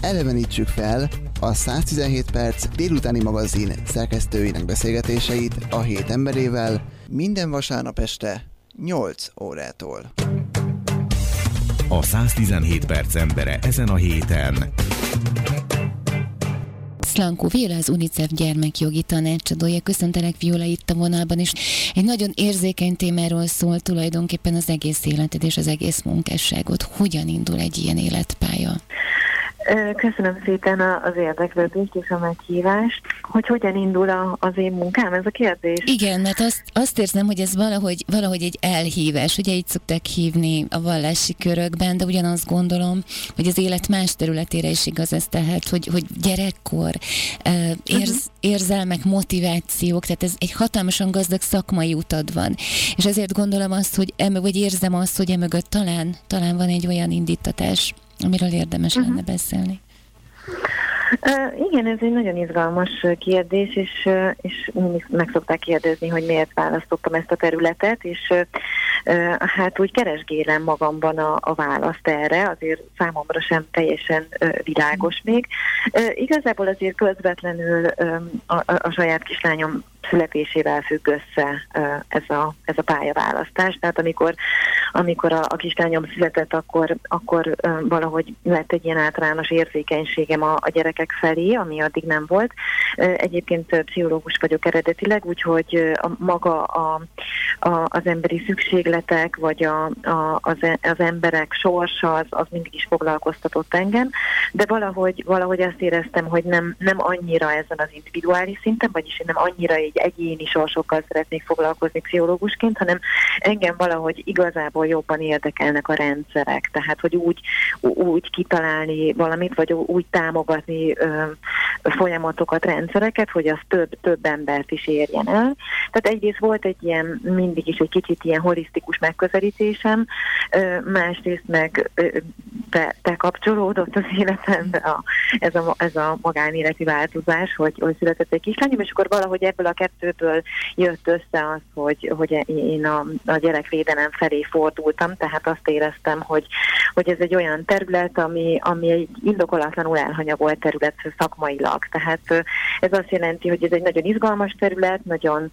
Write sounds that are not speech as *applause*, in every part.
elevenítsük fel a 117 perc délutáni magazin szerkesztőinek beszélgetéseit a hét emberével minden vasárnap este 8 órától. A 117 perc embere ezen a héten. Szlankó Viola, az UNICEF gyermekjogi tanácsadója. Köszöntelek Viola itt a vonalban, és egy nagyon érzékeny témáról szól tulajdonképpen az egész életed és az egész munkásságot. Hogyan indul egy ilyen életpálya? Köszönöm szépen az érdeklődést és a meghívást. Hogy hogyan indul az én munkám, ez a kérdés? Igen, mert azt, azt érzem, hogy ez valahogy, valahogy egy elhívás. Ugye így szokták hívni a vallási körökben, de ugyanazt gondolom, hogy az élet más területére is igaz ez tehát, hogy, hogy gyerekkor, érz, uh-huh. érzelmek, motivációk, tehát ez egy hatalmasan gazdag szakmai utad van. És ezért gondolom azt, hogy vagy érzem azt, hogy emögött talán, talán van egy olyan indítatás, amiről érdemes uh-huh. lenne beszélni? Uh, igen, ez egy nagyon izgalmas kérdés, és, és mindig meg szokták kérdezni, hogy miért választottam ezt a területet, és uh, hát úgy keresgélem magamban a, a választ erre, azért számomra sem teljesen uh, világos még. Uh, igazából azért közvetlenül um, a, a, a saját kislányom születésével függ össze ez a, ez a pályaválasztás. Tehát amikor, amikor a, a kislányom született, akkor, akkor valahogy lett egy ilyen általános érzékenységem a, a gyerekek felé, ami addig nem volt. Egyébként pszichológus vagyok eredetileg, úgyhogy a, maga a, a, az emberi szükségletek, vagy a, a, az, az emberek sorsa, az, az mindig is foglalkoztatott engem, de valahogy, valahogy azt éreztem, hogy nem, nem annyira ezen az individuális szinten, vagyis én nem annyira egy egyéni sorsokkal szeretnék foglalkozni pszichológusként, hanem engem valahogy igazából jobban érdekelnek a rendszerek, tehát hogy úgy, úgy kitalálni valamit, vagy úgy támogatni ö, folyamatokat, rendszereket, hogy az több, több embert is érjen el. Tehát egyrészt volt egy ilyen, mindig is egy kicsit ilyen holisztikus megközelítésem, ö, másrészt meg bekapcsolódott az életembe a, ez, a, ez a magánéleti változás, hogy, hogy született egy kislányom, és akkor valahogy ebből a kettőből jött össze az, hogy, hogy én a, a gyerekvédelem felé fordultam, tehát azt éreztem, hogy, hogy ez egy olyan terület, ami, ami egy indokolatlanul elhanyagolt terület szakmailag. Tehát ez azt jelenti, hogy ez egy nagyon izgalmas terület, nagyon,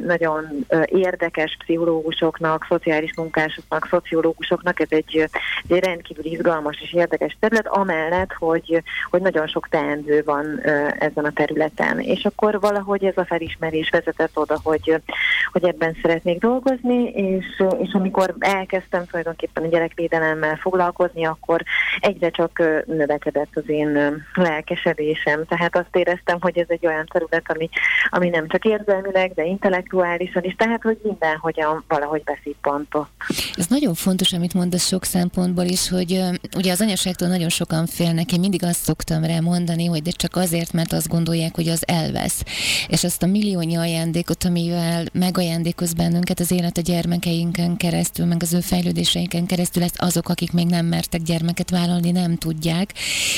nagyon érdekes pszichológusoknak, szociális munkásoknak, szociológusoknak, ez egy, egy rendkívül izgalmas és érdekes terület, amellett, hogy, hogy nagyon sok teendő van ezen a területen. És akkor valahogy ez a felismerés vezetett oda, hogy, hogy ebben szeretnék dolgozni, és, és amikor elkezdtem tulajdonképpen a gyerekvédelemmel foglalkozni, akkor egyre csak növekedett az én lelkesedésem. Tehát azt éreztem, hogy ez egy olyan terület, ami, ami nem csak érzelmileg, de intellektuálisan is, tehát hogy mindenhogyan valahogy pontot. Ez nagyon fontos, amit mondasz sok szempontból is, hogy ugye az anyaságtól nagyon sokan félnek. Én mindig azt szoktam rá mondani, hogy de csak azért, mert azt gondolják, hogy az elvesz. És azt a milliónyi ajándékot, amivel megajándékoz bennünket az élet a gyermekeinken keresztül, meg az ő fejlődéseinken keresztül, ezt azok, akik még nem mertek gyermeket vállalni, nem tudják.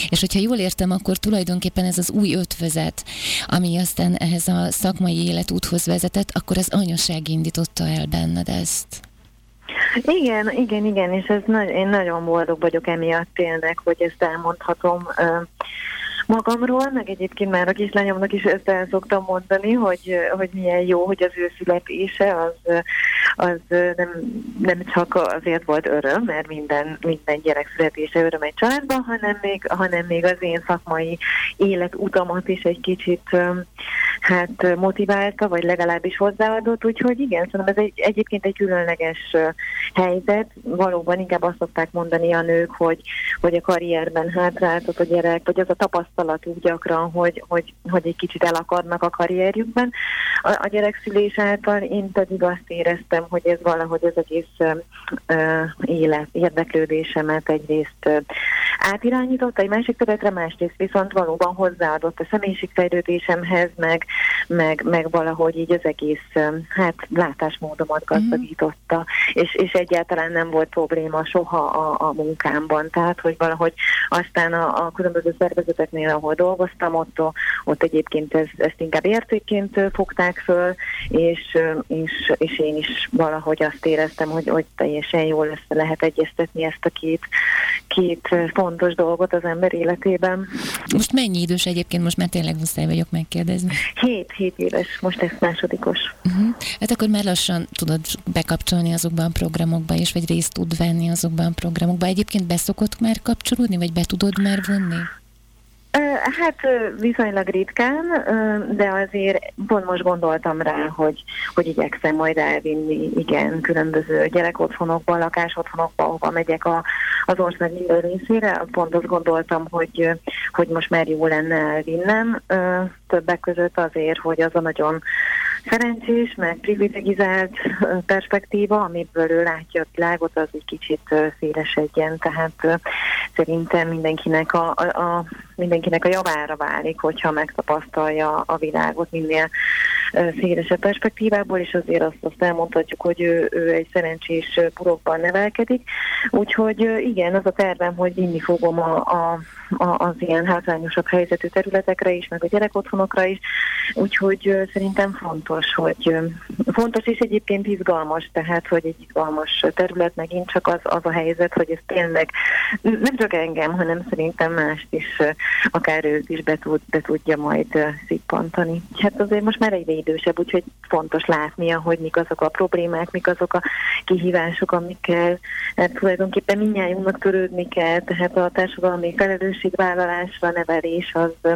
És hogyha jól értem, akkor tulajdonképpen ez az új ötvözet, ami aztán ehhez a szakmai életúthoz vezetett, akkor az anyaság indította el benned ezt. Igen, igen, igen, és ez nagy, én nagyon boldog vagyok emiatt tényleg, hogy ezt elmondhatom magamról, meg egyébként már a kislányomnak is ezt el szoktam mondani, hogy, hogy milyen jó, hogy az ő születése az, az nem, nem csak azért volt öröm, mert minden, minden gyerek születése öröm egy családban, hanem még, hanem még az én szakmai életutamat is egy kicsit hát motiválta, vagy legalábbis hozzáadott, úgyhogy igen, szerintem ez egy, egyébként egy különleges helyzet. Valóban inkább azt szokták mondani a nők, hogy, hogy a karrierben hátráltat a gyerek, vagy az a tapasztalat úgy gyakran, hogy, hogy, hogy egy kicsit elakadnak a karrierjükben. A, a gyerekszülés által én pedig azt éreztem, hogy ez valahogy az egész uh, élet, érdeklődésemet egyrészt uh, átirányította, egy másik területre, másrészt viszont valóban hozzáadott a személyiségfejlődésemhez, meg, meg, meg valahogy így az egész hát látásmódomat mhm. gazdagította, mm. és, és egyáltalán nem volt probléma soha a, a munkámban, tehát hogy valahogy aztán a, a különböző szervezeteknél, ahol dolgoztam, ott, ott egyébként ez, ezt inkább értékként fogták föl, és, és, és én is valahogy azt éreztem, hogy, hogy teljesen jól lesz, lehet egyeztetni ezt a két, két fontos dolgot az ember életében. Most mennyi idős egyébként, most már tényleg muszáj vagyok megkérdezni. Hét, hét éves, most ez másodikos. Uh-huh. Hát akkor már lassan tudod bekapcsolni azokban a programokba is, vagy részt tud venni azokban a programokban. Egyébként beszokott már kapcsolódni, vagy be tudod már vonni? Hát viszonylag ritkán, de azért pont most gondoltam rá, hogy, hogy igyekszem majd elvinni, igen, különböző gyerekotthonokba, lakásotthonokba, ahova megyek a, az ország minden részére. Pont azt gondoltam, hogy, hogy most már jó lenne elvinnem, többek között azért, hogy az a nagyon szerencsés, meg privilegizált perspektíva, amiből ő látja a világot, az egy kicsit szélesedjen, tehát szerintem mindenkinek a, a, a, mindenkinek a javára válik, hogyha megtapasztalja a világot minél szélesebb perspektívából, és azért azt, azt elmondhatjuk, hogy ő, ő egy szerencsés purokban nevelkedik. Úgyhogy igen, az a tervem, hogy vinni fogom a, a, a, az ilyen hátrányosabb helyzetű területekre is, meg a gyerekotthonokra is. Úgyhogy szerintem fontos, hogy fontos és egyébként izgalmas, tehát, hogy egy izgalmas terület megint csak az, az a helyzet, hogy ez tényleg nem csak engem, hanem szerintem mást is, akár őt is be, tud, be tudja majd szippantani. Hát azért most már egyre idősebb, úgyhogy fontos látnia, hogy mik azok a problémák, mik azok a kihívások, amikkel hát tulajdonképpen mindnyájunknak törődni kell, tehát a társadalmi felelősségvállalásra, nevelés az,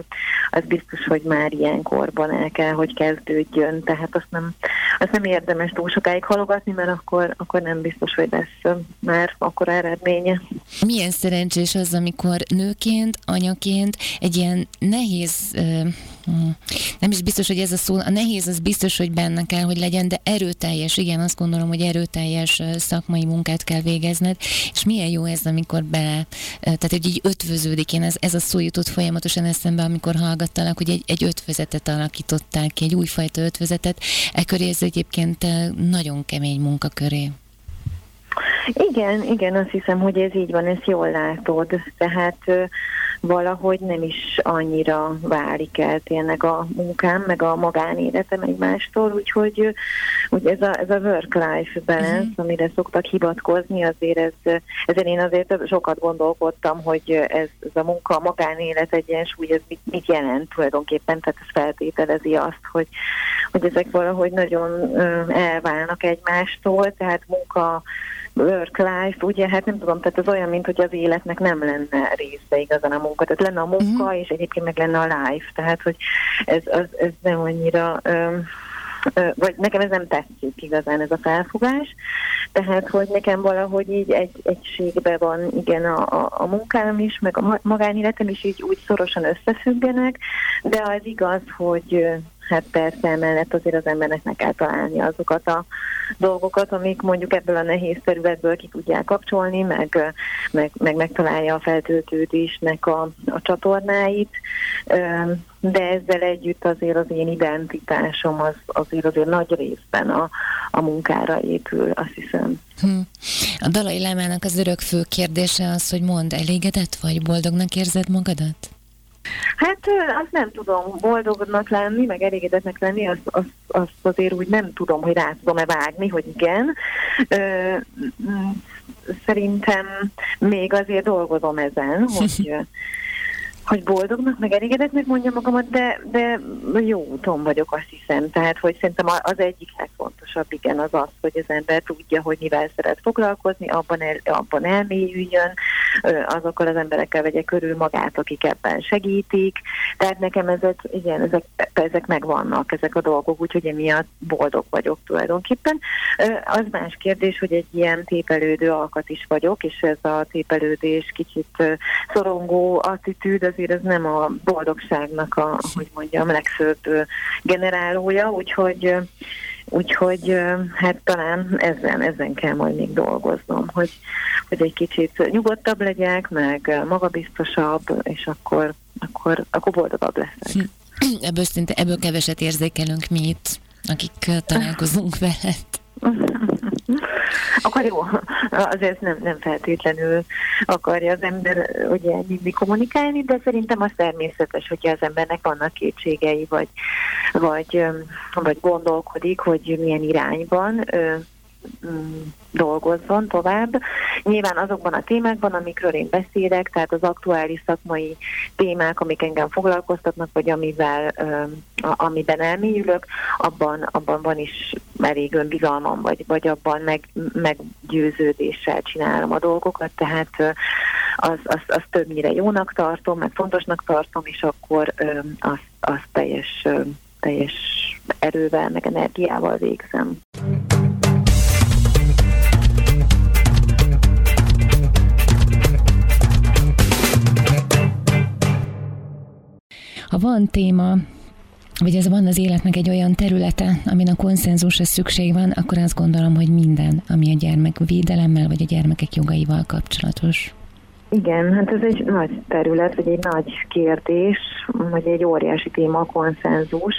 az biztos, hogy már ilyen korban el kell, hogy kezdődjön, tehát azt nem, azt nem érdemes túl sokáig halogatni, mert akkor, akkor nem biztos, hogy lesz már akkor eredménye. Milyen szerencsés az, amikor nőként, anyaként egy ilyen nehéz, nem is biztos, hogy ez a szó, a nehéz az biztos, hogy benne kell, hogy legyen, de erőteljes, igen, azt gondolom, hogy erőteljes szakmai munkát kell végezned, és milyen jó ez, amikor bele, tehát hogy így ötvöződik, én ez, ez a szó jutott folyamatosan eszembe, amikor hallgattalak, hogy egy, egy ötvözetet alakították ki, egy újfajta ötvözetet, e köré ez egyébként nagyon kemény munkaköré. Igen, igen, azt hiszem, hogy ez így van, ezt jól látod. Tehát valahogy nem is annyira válik el tényleg a munkám, meg a magánéletem egymástól, úgyhogy úgy ez a, ez a work-life balance, uh-huh. amire szoktak hivatkozni, azért ez, ezen én azért sokat gondolkodtam, hogy ez, ez a munka, a magánélet egyensúly, ez mit, mit jelent tulajdonképpen, tehát ez feltételezi azt, hogy, hogy ezek valahogy nagyon elválnak egymástól, tehát munka work-life, ugye, hát nem tudom, tehát az olyan, mint hogy az életnek nem lenne része igazán a munka. Tehát lenne a munka, uh-huh. és egyébként meg lenne a life. Tehát, hogy ez, az, ez nem annyira... Um, vagy nekem ez nem tetszik igazán ez a felfogás, tehát hogy nekem valahogy így egy egységben van igen a, a, a munkám is, meg a magánéletem is így úgy szorosan összefüggenek, de az igaz, hogy hát persze emellett azért az embernek meg kell találni azokat a dolgokat, amik mondjuk ebből a nehéz területből ki tudják kapcsolni, meg, meg, meg megtalálja a feltöltődésnek a, a csatornáit, de ezzel együtt azért az én identitásom az azért azért nagy részben a, a munkára épül, azt hiszem. Hm. A Dalai Lámának az örök fő kérdése az, hogy mond, elégedett vagy, boldognak érzed magadat? Hát azt nem tudom boldognak lenni, meg elégedetnek lenni, azt, azt, azt azért úgy nem tudom, hogy rá tudom-e vágni, hogy igen. Ö, szerintem még azért dolgozom ezen, *laughs* hogy hogy boldognak, meg elégedetnek mondja magamat, de, de jó úton vagyok, azt hiszem. Tehát, hogy szerintem az egyik legfontosabb, igen, az az, hogy az ember tudja, hogy mivel szeret foglalkozni, abban, el, abban elmélyüljön, azokkal az emberekkel vegye körül magát, akik ebben segítik. Tehát nekem ezek, igen, ezek, ezek megvannak, ezek a dolgok, úgyhogy emiatt boldog vagyok tulajdonképpen. Az más kérdés, hogy egy ilyen tépelődő alkat is vagyok, és ez a tépelődés kicsit szorongó attitűd, azért ez nem a boldogságnak a, hogy mondjam, legfőbb generálója, úgyhogy Úgyhogy hát talán ezen, ezen kell majd még dolgoznom, hogy, hogy egy kicsit nyugodtabb legyek, meg magabiztosabb, és akkor, akkor, akkor boldogabb leszek. Hm. Ebből szinte, ebből keveset érzékelünk mi itt, akik találkozunk veled. *laughs* Akkor jó, azért nem, nem feltétlenül akarja az ember ugye mindig kommunikálni, de szerintem az természetes, hogyha az embernek vannak kétségei, vagy, vagy, vagy gondolkodik, hogy milyen irányban dolgozzon tovább. Nyilván azokban a témákban, amikről én beszélek, tehát az aktuális szakmai témák, amik engem foglalkoztatnak, vagy amivel, amiben elmélyülök, abban, abban van is elég önbizalmam, vagy, vagy abban meg, meggyőződéssel csinálom a dolgokat, tehát az, az, az többnyire jónak tartom, meg fontosnak tartom, és akkor azt az teljes, teljes erővel, meg energiával végzem. Ha van téma, vagy ez van az életnek egy olyan területe, amin a konszenzusra szükség van, akkor azt gondolom, hogy minden, ami a gyermek védelemmel, vagy a gyermekek jogaival kapcsolatos. Igen, hát ez egy nagy terület, vagy egy nagy kérdés, vagy egy óriási téma a konszenzus.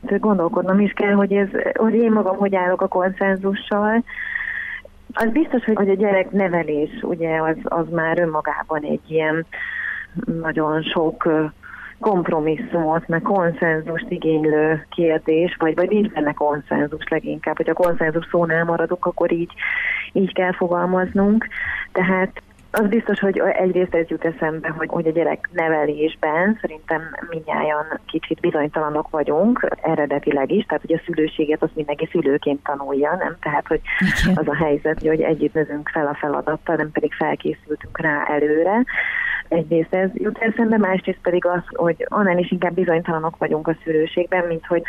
Gondolkodnom is kell, hogy, ez, hogy én magam hogy állok a konszenzussal. Az biztos, hogy a gyerek nevelés, ugye az, az már önmagában egy ilyen nagyon sok kompromisszumot, meg konszenzust igénylő kérdés, vagy, vagy nincs benne konszenzus leginkább, hogy a konszenzus szónál maradok, akkor így, így kell fogalmaznunk. Tehát az biztos, hogy egyrészt ez jut eszembe, hogy, hogy a gyerek nevelésben szerintem minnyáján kicsit bizonytalanok vagyunk, eredetileg is, tehát hogy a szülőséget azt mindenki szülőként tanulja, nem? Tehát, hogy az a helyzet, hogy együtt növünk fel a feladattal, nem pedig felkészültünk rá előre. Egyrészt ez jut eszembe, másrészt pedig az, hogy annál is inkább bizonytalanok vagyunk a szülőségben, mint hogy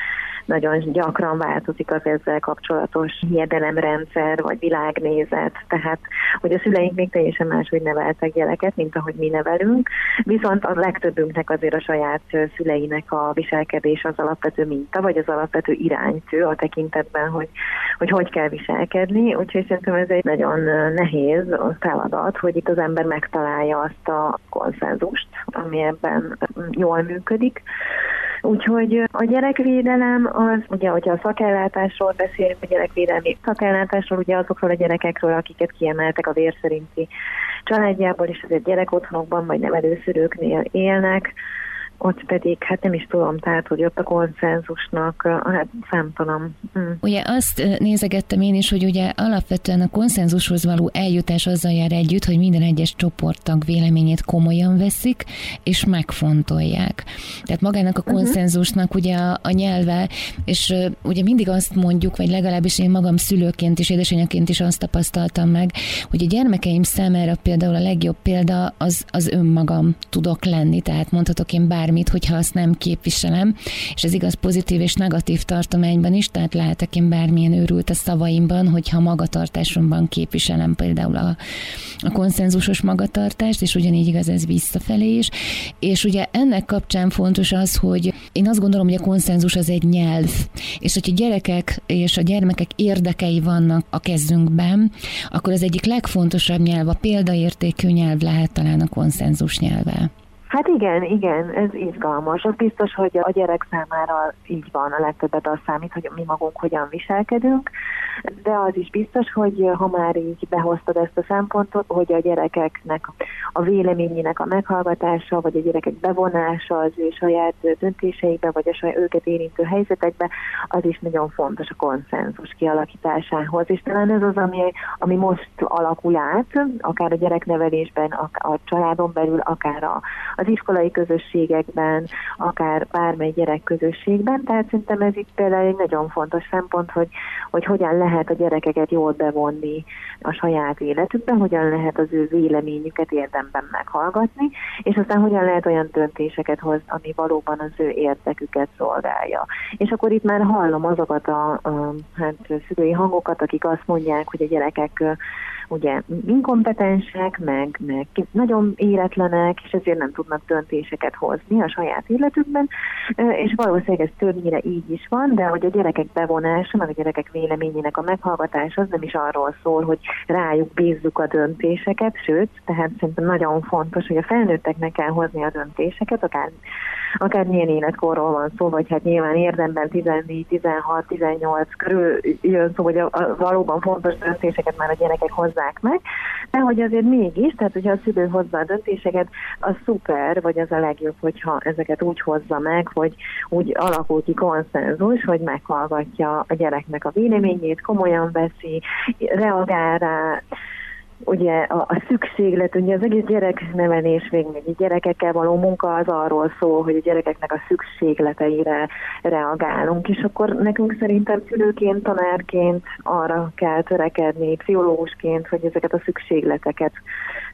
nagyon gyakran változik az ezzel kapcsolatos hiedelemrendszer vagy világnézet, tehát hogy a szüleink még teljesen máshogy neveltek gyereket, mint ahogy mi nevelünk, viszont a legtöbbünknek azért a saját szüleinek a viselkedés az alapvető minta, vagy az alapvető iránytő a tekintetben, hogy hogy, hogy kell viselkedni, úgyhogy szerintem ez egy nagyon nehéz feladat, hogy itt az ember megtalálja azt a konszenzust, ami ebben jól működik. Úgyhogy a gyerekvédelem az, ugye, hogyha a szakellátásról beszélünk, a gyerekvédelmi szakellátásról, ugye azokról a gyerekekről, akiket kiemeltek a vérszerinti családjából, és azért gyerekotthonokban vagy nevelőszülőknél élnek, ott pedig, hát nem is tudom, tehát, hogy ott a konszenzusnak, hát számtalan. Mm. Ugye azt nézegettem én is, hogy ugye alapvetően a konszenzushoz való eljutás azzal jár együtt, hogy minden egyes csoporttag véleményét komolyan veszik, és megfontolják. Tehát magának a mhm. konszenzusnak ugye a, a nyelve, és ugye mindig azt mondjuk, vagy legalábbis én magam szülőként és édesanyjaként is azt tapasztaltam meg, hogy a gyermekeim számára például a legjobb példa az, az önmagam tudok lenni, tehát mondhatok én bár bármit, hogyha azt nem képviselem, és ez igaz pozitív és negatív tartományban is, tehát lehetek én bármilyen őrült a szavaimban, hogyha magatartásomban képviselem például a, a konszenzusos magatartást, és ugyanígy igaz ez visszafelé is. És ugye ennek kapcsán fontos az, hogy én azt gondolom, hogy a konszenzus az egy nyelv, és hogyha gyerekek és a gyermekek érdekei vannak a kezünkben, akkor az egyik legfontosabb nyelv, a példaértékű nyelv lehet talán a konszenzus nyelve. Hát igen, igen, ez izgalmas. Az biztos, hogy a gyerek számára így van, a legtöbbet az számít, hogy mi magunk hogyan viselkedünk, de az is biztos, hogy ha már így behoztad ezt a szempontot, hogy a gyerekeknek a véleményének a meghallgatása, vagy a gyerekek bevonása az ő saját döntéseikbe, vagy a saját őket érintő helyzetekbe, az is nagyon fontos a konszenzus kialakításához. És talán ez az, ami, ami most alakul át, akár a gyereknevelésben, a, a családon belül, akár a, az iskolai közösségekben, akár bármely gyerekközösségben. Tehát szerintem ez itt például egy nagyon fontos szempont, hogy, hogy hogyan lehet a gyerekeket jól bevonni a saját életükben, hogyan lehet az ő véleményüket érdemben meghallgatni, és aztán hogyan lehet olyan döntéseket hozni, ami valóban az ő érdeküket szolgálja. És akkor itt már hallom azokat a, a hát, szülői hangokat, akik azt mondják, hogy a gyerekek ugye inkompetensek, meg, meg nagyon éretlenek, és ezért nem tudnak döntéseket hozni a saját életükben, és valószínűleg ez többnyire így is van, de hogy a gyerekek bevonása, meg a gyerekek véleményének a meghallgatása az nem is arról szól, hogy rájuk bízzuk a döntéseket, sőt, tehát szerintem nagyon fontos, hogy a felnőtteknek kell hozni a döntéseket, akár, akár milyen életkorról van szó, vagy hát nyilván érdemben 14, 16, 18 körül jön szó, hogy a, a valóban fontos döntéseket már a gyerekek hozzák meg, de hogy azért mégis, tehát hogyha a szülő hozza a döntéseket, az szuper, vagy az a legjobb, hogyha ezeket úgy hozza meg, hogy úgy alakul ki konszenzus, hogy meghallgatja a gyereknek a véleményét, komolyan veszi, reagál rá, ugye a, a szükséglet, ugye az egész gyereknevelés, még egy gyerekekkel való munka az arról szól, hogy a gyerekeknek a szükségleteire reagálunk, és akkor nekünk szerintem szülőként, tanárként arra kell törekedni, pszichológusként, hogy ezeket a szükségleteket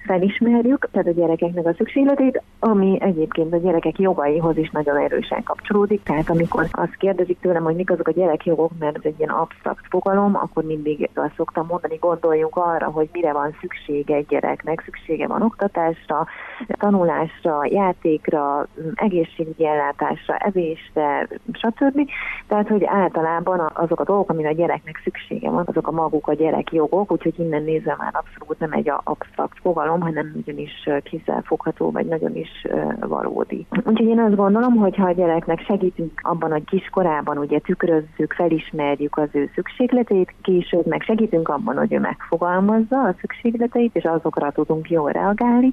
felismerjük, tehát a gyerekeknek a szükségletét, ami egyébként a gyerekek jogaihoz is nagyon erősen kapcsolódik. Tehát amikor azt kérdezik tőlem, hogy mik azok a gyerekjogok, mert ez egy ilyen absztrakt fogalom, akkor mindig azt szoktam mondani, gondoljunk arra, hogy mire van szüksége egy gyereknek. Szüksége van oktatásra, tanulásra, játékra, egészségügyi ellátásra, evésre, stb. Tehát, hogy általában azok a dolgok, amire a gyereknek szüksége van, azok a maguk a gyerekjogok, úgyhogy innen nézve már abszolút nem egy absztrakt fogalom, hanem nagyon is kézzelfogható, vagy nagyon is valódi. Úgyhogy én azt gondolom, hogy ha a gyereknek segítünk abban, hogy kiskorában ugye tükrözzük, felismerjük az ő szükségleteit, később meg segítünk abban, hogy ő megfogalmazza a szükségleteit, és azokra tudunk jól reagálni,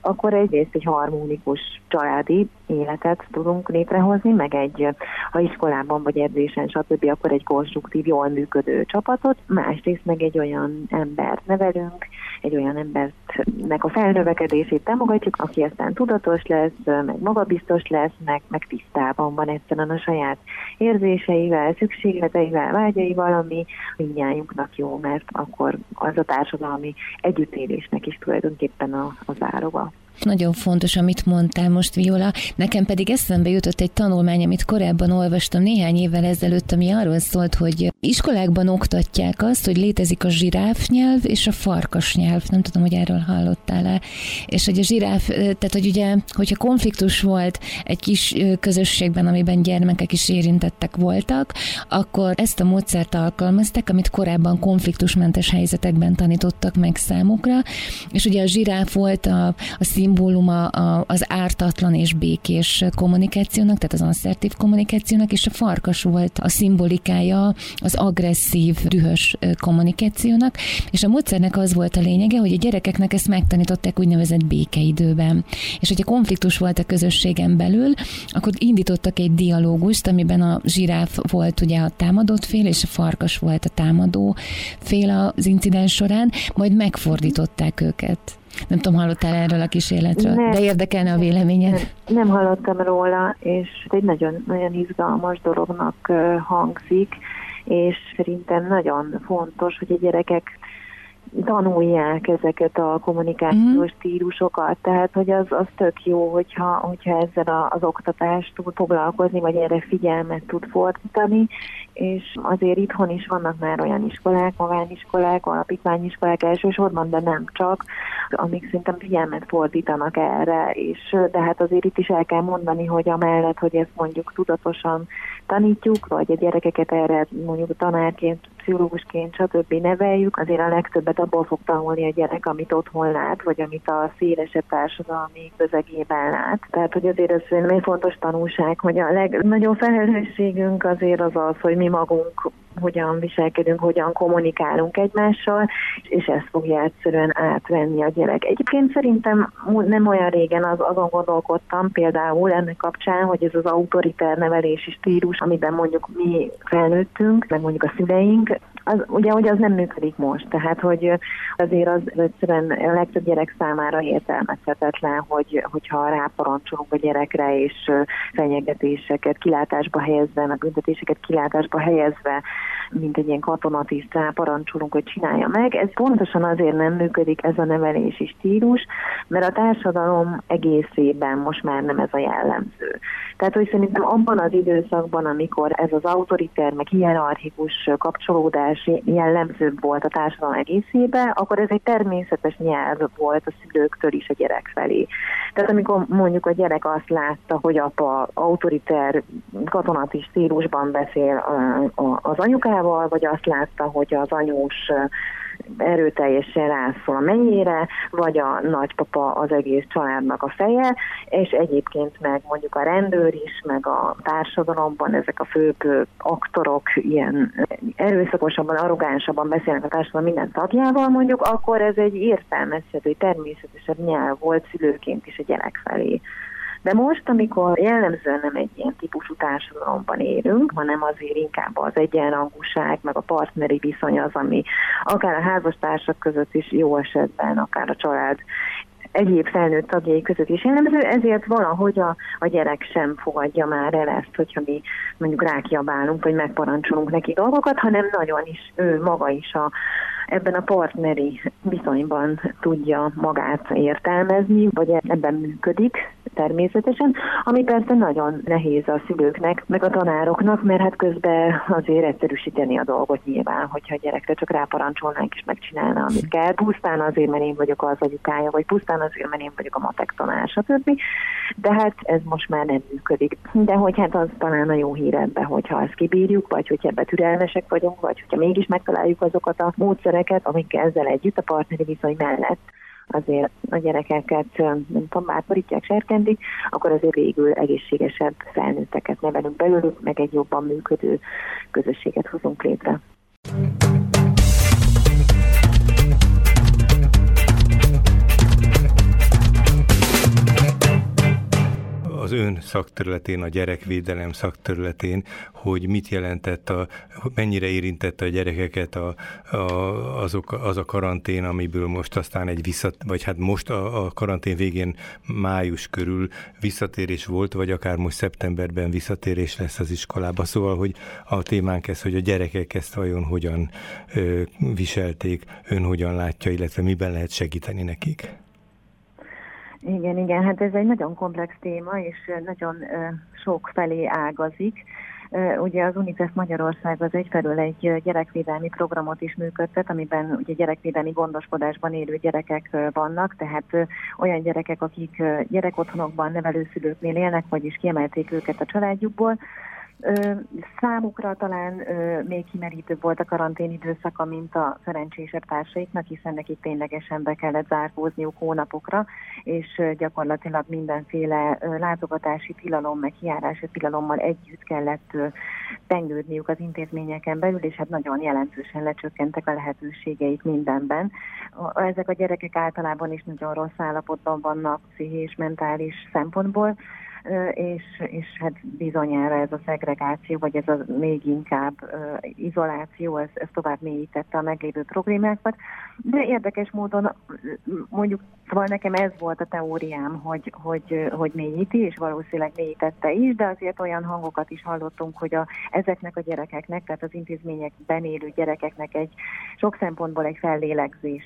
akkor egyrészt egy harmonikus családi életet tudunk létrehozni, meg egy, ha iskolában vagy edzésen, stb., akkor egy konstruktív, jól működő csapatot, másrészt meg egy olyan embert nevelünk, egy olyan embertnek a felnövekedését támogatjuk, aki aztán tudatos lesz, meg magabiztos lesz, meg, meg tisztában van egyszerűen a saját érzéseivel, szükségleteivel, vágyaival, ami mindnyájunknak jó, mert akkor az a társadalmi együttélésnek is tulajdonképpen a, a zároga. Nagyon fontos, amit mondtál most, Viola. Nekem pedig eszembe jutott egy tanulmány, amit korábban olvastam néhány évvel ezelőtt, ami arról szólt, hogy iskolákban oktatják azt, hogy létezik a zsiráf nyelv és a farkas nyelv. Nem tudom, hogy erről hallottál-e. És hogy a zsiráf, tehát hogy ugye, hogyha konfliktus volt egy kis közösségben, amiben gyermekek is érintettek voltak, akkor ezt a módszert alkalmazták, amit korábban konfliktusmentes helyzetekben tanítottak meg számukra. És ugye a zsiráf volt a, a szimbóluma az ártatlan és békés kommunikációnak, tehát az asszertív kommunikációnak, és a farkas volt a szimbolikája az agresszív, dühös kommunikációnak, és a módszernek az volt a lényege, hogy a gyerekeknek ezt megtanították úgynevezett békeidőben. És hogyha konfliktus volt a közösségen belül, akkor indítottak egy dialógust, amiben a zsiráf volt ugye a támadott fél, és a farkas volt a támadó fél az incidens során, majd megfordították őket. Nem tudom, hallottál erről a kísérletről, nem, de érdekelne a véleményed. Nem, nem hallottam róla, és egy nagyon, nagyon izgalmas dolognak hangzik, és szerintem nagyon fontos, hogy a gyerekek tanulják ezeket a kommunikációs mm. stílusokat, tehát hogy az, az tök jó, hogyha, hogyha ezzel a, az oktatást tud foglalkozni, vagy erre figyelmet tud fordítani, és azért itthon is vannak már olyan iskolák, magániskolák, alapítványiskolák elsősorban, de nem csak, amik szerintem figyelmet fordítanak erre, és de hát azért itt is el kell mondani, hogy amellett, hogy ezt mondjuk tudatosan tanítjuk, vagy a gyerekeket erre mondjuk tanárként, pszichológusként, stb. neveljük, azért a legtöbbet abból fog tanulni a gyerek, amit otthon lát, vagy amit a szélesebb társadalmi közegében lát. Tehát, hogy azért ez egy fontos tanulság, hogy a legnagyobb felelősségünk azért az az, hogy mi magunk hogyan viselkedünk, hogyan kommunikálunk egymással, és ezt fogja egyszerűen átvenni a gyerek. Egyébként szerintem nem olyan régen az, azon gondolkodtam például ennek kapcsán, hogy ez az autoriter nevelési stílus, amiben mondjuk mi felnőttünk, meg mondjuk a szüleink, az, ugye, hogy az nem működik most, tehát hogy azért az egyszerűen a legtöbb gyerek számára értelmezhetetlen, hogy, hogyha ráparancsolunk a gyerekre, és fenyegetéseket kilátásba helyezve, meg büntetéseket kilátásba helyezve, mint egy ilyen katonatiszt ráparancsolunk, hogy csinálja meg. Ez pontosan azért nem működik ez a nevelési stílus, mert a társadalom egészében most már nem ez a jellemző. Tehát, hogy szerintem abban az időszakban, amikor ez az autoriter, meg hierarchikus kapcsolódás jellemzőbb volt a társadalom egészében, akkor ez egy természetes nyelv volt a szülőktől is a gyerek felé. Tehát amikor mondjuk a gyerek azt látta, hogy apa autoriter katonati stílusban beszél az anyukával, vagy azt látta, hogy az anyós erőteljesen rászól a mennyire, vagy a nagypapa az egész családnak a feje, és egyébként meg mondjuk a rendőr is, meg a társadalomban ezek a főbb aktorok ilyen erőszakosabban, arrogánsabban beszélnek a társadalom minden tagjával mondjuk, akkor ez egy értelmezhető, természetesebb nyelv volt szülőként is a gyerek felé. De most, amikor jellemzően nem egy ilyen típusú társadalomban élünk, hanem azért inkább az egyenrangúság, meg a partneri viszony az, ami akár a házastársak között is jó esetben, akár a család egyéb felnőtt tagjai között is jellemző, ezért valahogy a, a gyerek sem fogadja már el ezt, hogyha mi mondjuk rákiabálunk, vagy megparancsolunk neki dolgokat, hanem nagyon is ő maga is a, ebben a partneri viszonyban tudja magát értelmezni, vagy ebben működik természetesen, ami persze nagyon nehéz a szülőknek, meg a tanároknak, mert hát közben azért egyszerűsíteni a dolgot nyilván, hogyha a gyerekre csak ráparancsolnánk és megcsinálna, amit kell, pusztán azért, mert én vagyok az agyukája, vagy pusztán azért, mert én vagyok a matek tanár, stb. De hát ez most már nem működik. De hogy hát az talán a jó hír ebbe, hogyha ezt kibírjuk, vagy hogyha ebbe türelmesek vagyunk, vagy hogyha mégis megtaláljuk azokat a módszereket, amik ezzel együtt a partneri viszony mellett azért a gyerekeket, nem tudom, bátorítják, serkentik, akkor azért végül egészségesebb felnőtteket nevelünk belőlük, meg egy jobban működő közösséget hozunk létre. Az ön szakterületén, a gyerekvédelem szakterületén, hogy mit jelentett, a, mennyire érintette a gyerekeket a, a, azok, az a karantén, amiből most aztán egy visszat, vagy hát most a, a karantén végén május körül visszatérés volt, vagy akár most szeptemberben visszatérés lesz az iskolába. Szóval, hogy a témánk ez, hogy a gyerekek ezt vajon hogyan ö, viselték, ön hogyan látja, illetve miben lehet segíteni nekik. Igen, igen, hát ez egy nagyon komplex téma, és nagyon sok felé ágazik. Ugye az UNICEF Magyarország az egyfelől egy gyerekvédelmi programot is működtet, amiben ugye gyerekvédelmi gondoskodásban élő gyerekek vannak, tehát olyan gyerekek, akik gyerekotthonokban nevelőszülőknél élnek, vagyis kiemelték őket a családjukból, Számukra talán még kimerítőbb volt a karantén időszaka, mint a szerencsésebb társaiknak, hiszen nekik ténylegesen be kellett zárkózniuk hónapokra, és gyakorlatilag mindenféle látogatási tilalom, meg kiárási tilalommal együtt kellett tengődniük az intézményeken belül, és hát nagyon jelentősen lecsökkentek a lehetőségeik mindenben. Ezek a gyerekek általában is nagyon rossz állapotban vannak pszichés, mentális szempontból, és, és hát bizonyára ez a szegregáció, vagy ez a még inkább izoláció, ez, ez tovább mélyítette a meglévő problémákat. De érdekes módon mondjuk, szóval nekem ez volt a teóriám, hogy, hogy, hogy mélyíti, és valószínűleg mélyítette is, de azért olyan hangokat is hallottunk, hogy a, ezeknek a gyerekeknek, tehát az intézményekben élő gyerekeknek egy sok szempontból egy fellélegzés.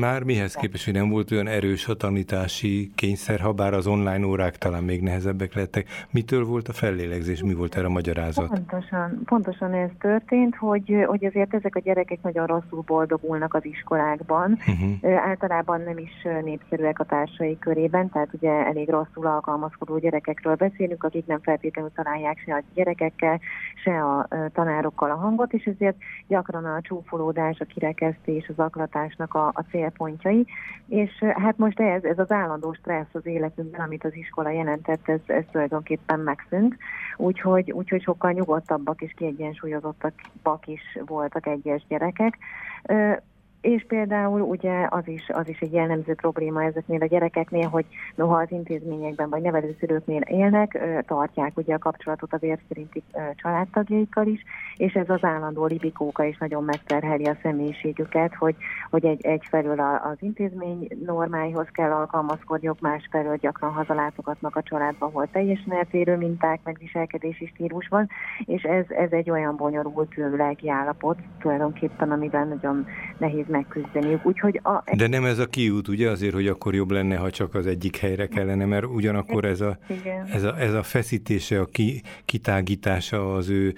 Már mihez képest, hogy nem volt olyan erős a tanítási kényszer, ha bár az online órák talán még nehezebbek lettek. Mitől volt a fellélegzés, mi volt erre a magyarázat? Pontosan, pontosan ez történt, hogy, hogy azért ezek a gyerekek nagyon rosszul boldogulnak az iskolákban. Uh-huh. Általában nem is népszerűek a társai körében, tehát ugye elég rosszul alkalmazkodó gyerekekről beszélünk, akik nem feltétlenül találják se a gyerekekkel, se a tanárokkal a hangot, és ezért gyakran a csúfolódás, a kirekesztés, az aklatásnak a, a célpontjai. És hát most ez, ez az állandó stressz az életünkben, amit az iskola jelentett, ez, ez tulajdonképpen megszűnt. Úgyhogy, úgyhogy sokkal nyugodtabbak és kiegyensúlyozottak is voltak egyes gyerekek. És például ugye az is, az is egy jellemző probléma ezeknél a gyerekeknél, hogy noha az intézményekben vagy nevelőszülőknél élnek, tartják ugye a kapcsolatot a vérszerinti családtagjaikkal is, és ez az állandó libikóka is nagyon megterheli a személyiségüket, hogy, hogy egy, egyfelől az intézmény normáihoz kell alkalmazkodniuk, másfelől gyakran hazalátogatnak a családba, ahol teljesen eltérő minták, meg viselkedési stílus van, és ez, ez egy olyan bonyolult lelki állapot tulajdonképpen, amiben nagyon nehéz megküzdeniük. Úgyhogy a... De nem ez a kiút, ugye azért, hogy akkor jobb lenne, ha csak az egyik helyre kellene, mert ugyanakkor ez a, ez a, ez a feszítése, a ki, kitágítása az ő,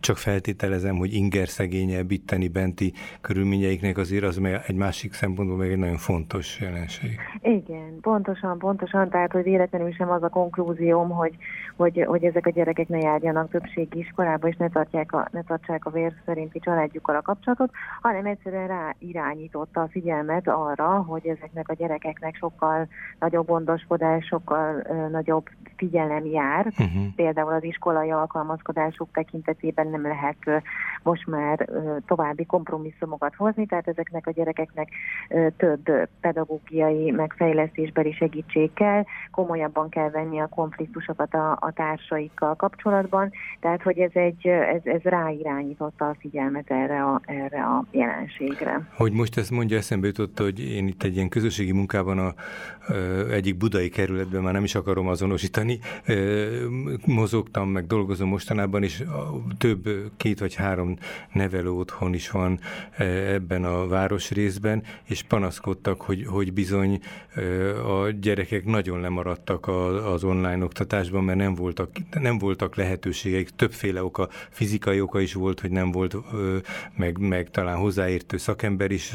csak feltételezem, hogy inger szegényebb itteni benti körülményeiknek azért az egy másik szempontból meg egy nagyon fontos jelenség. Igen, pontosan, pontosan, tehát hogy véletlenül sem az a konklúzióm, hogy, hogy, hogy ezek a gyerekek ne járjanak többségi iskolába, és ne, tartják a, ne tartsák a vér szerinti családjukkal a kapcsolatot, hanem egyszerűen rá irányította a figyelmet arra, hogy ezeknek a gyerekeknek sokkal nagyobb gondoskodás, sokkal uh, nagyobb figyelem jár. Uh-huh. Például az iskolai alkalmazkodásuk tekintetében nem lehet uh, most már uh, további kompromisszumokat hozni, tehát ezeknek a gyerekeknek uh, több pedagógiai megfejlesztésbeli segítség kell, komolyabban kell venni a konfliktusokat a, a társaikkal kapcsolatban, tehát hogy ez egy, ez, ez ráirányította a figyelmet erre a, erre a jelenségre. Hogy most ezt mondja, eszembe jutott, hogy én itt egy ilyen közösségi munkában a, egyik budai kerületben, már nem is akarom azonosítani, mozogtam, meg dolgozom mostanában, és több, két vagy három nevelő otthon is van ebben a városrészben, és panaszkodtak, hogy, hogy bizony a gyerekek nagyon lemaradtak az online oktatásban, mert nem voltak, nem voltak lehetőségeik, többféle oka, fizikai oka is volt, hogy nem volt, meg, meg talán hozzáértő szakember is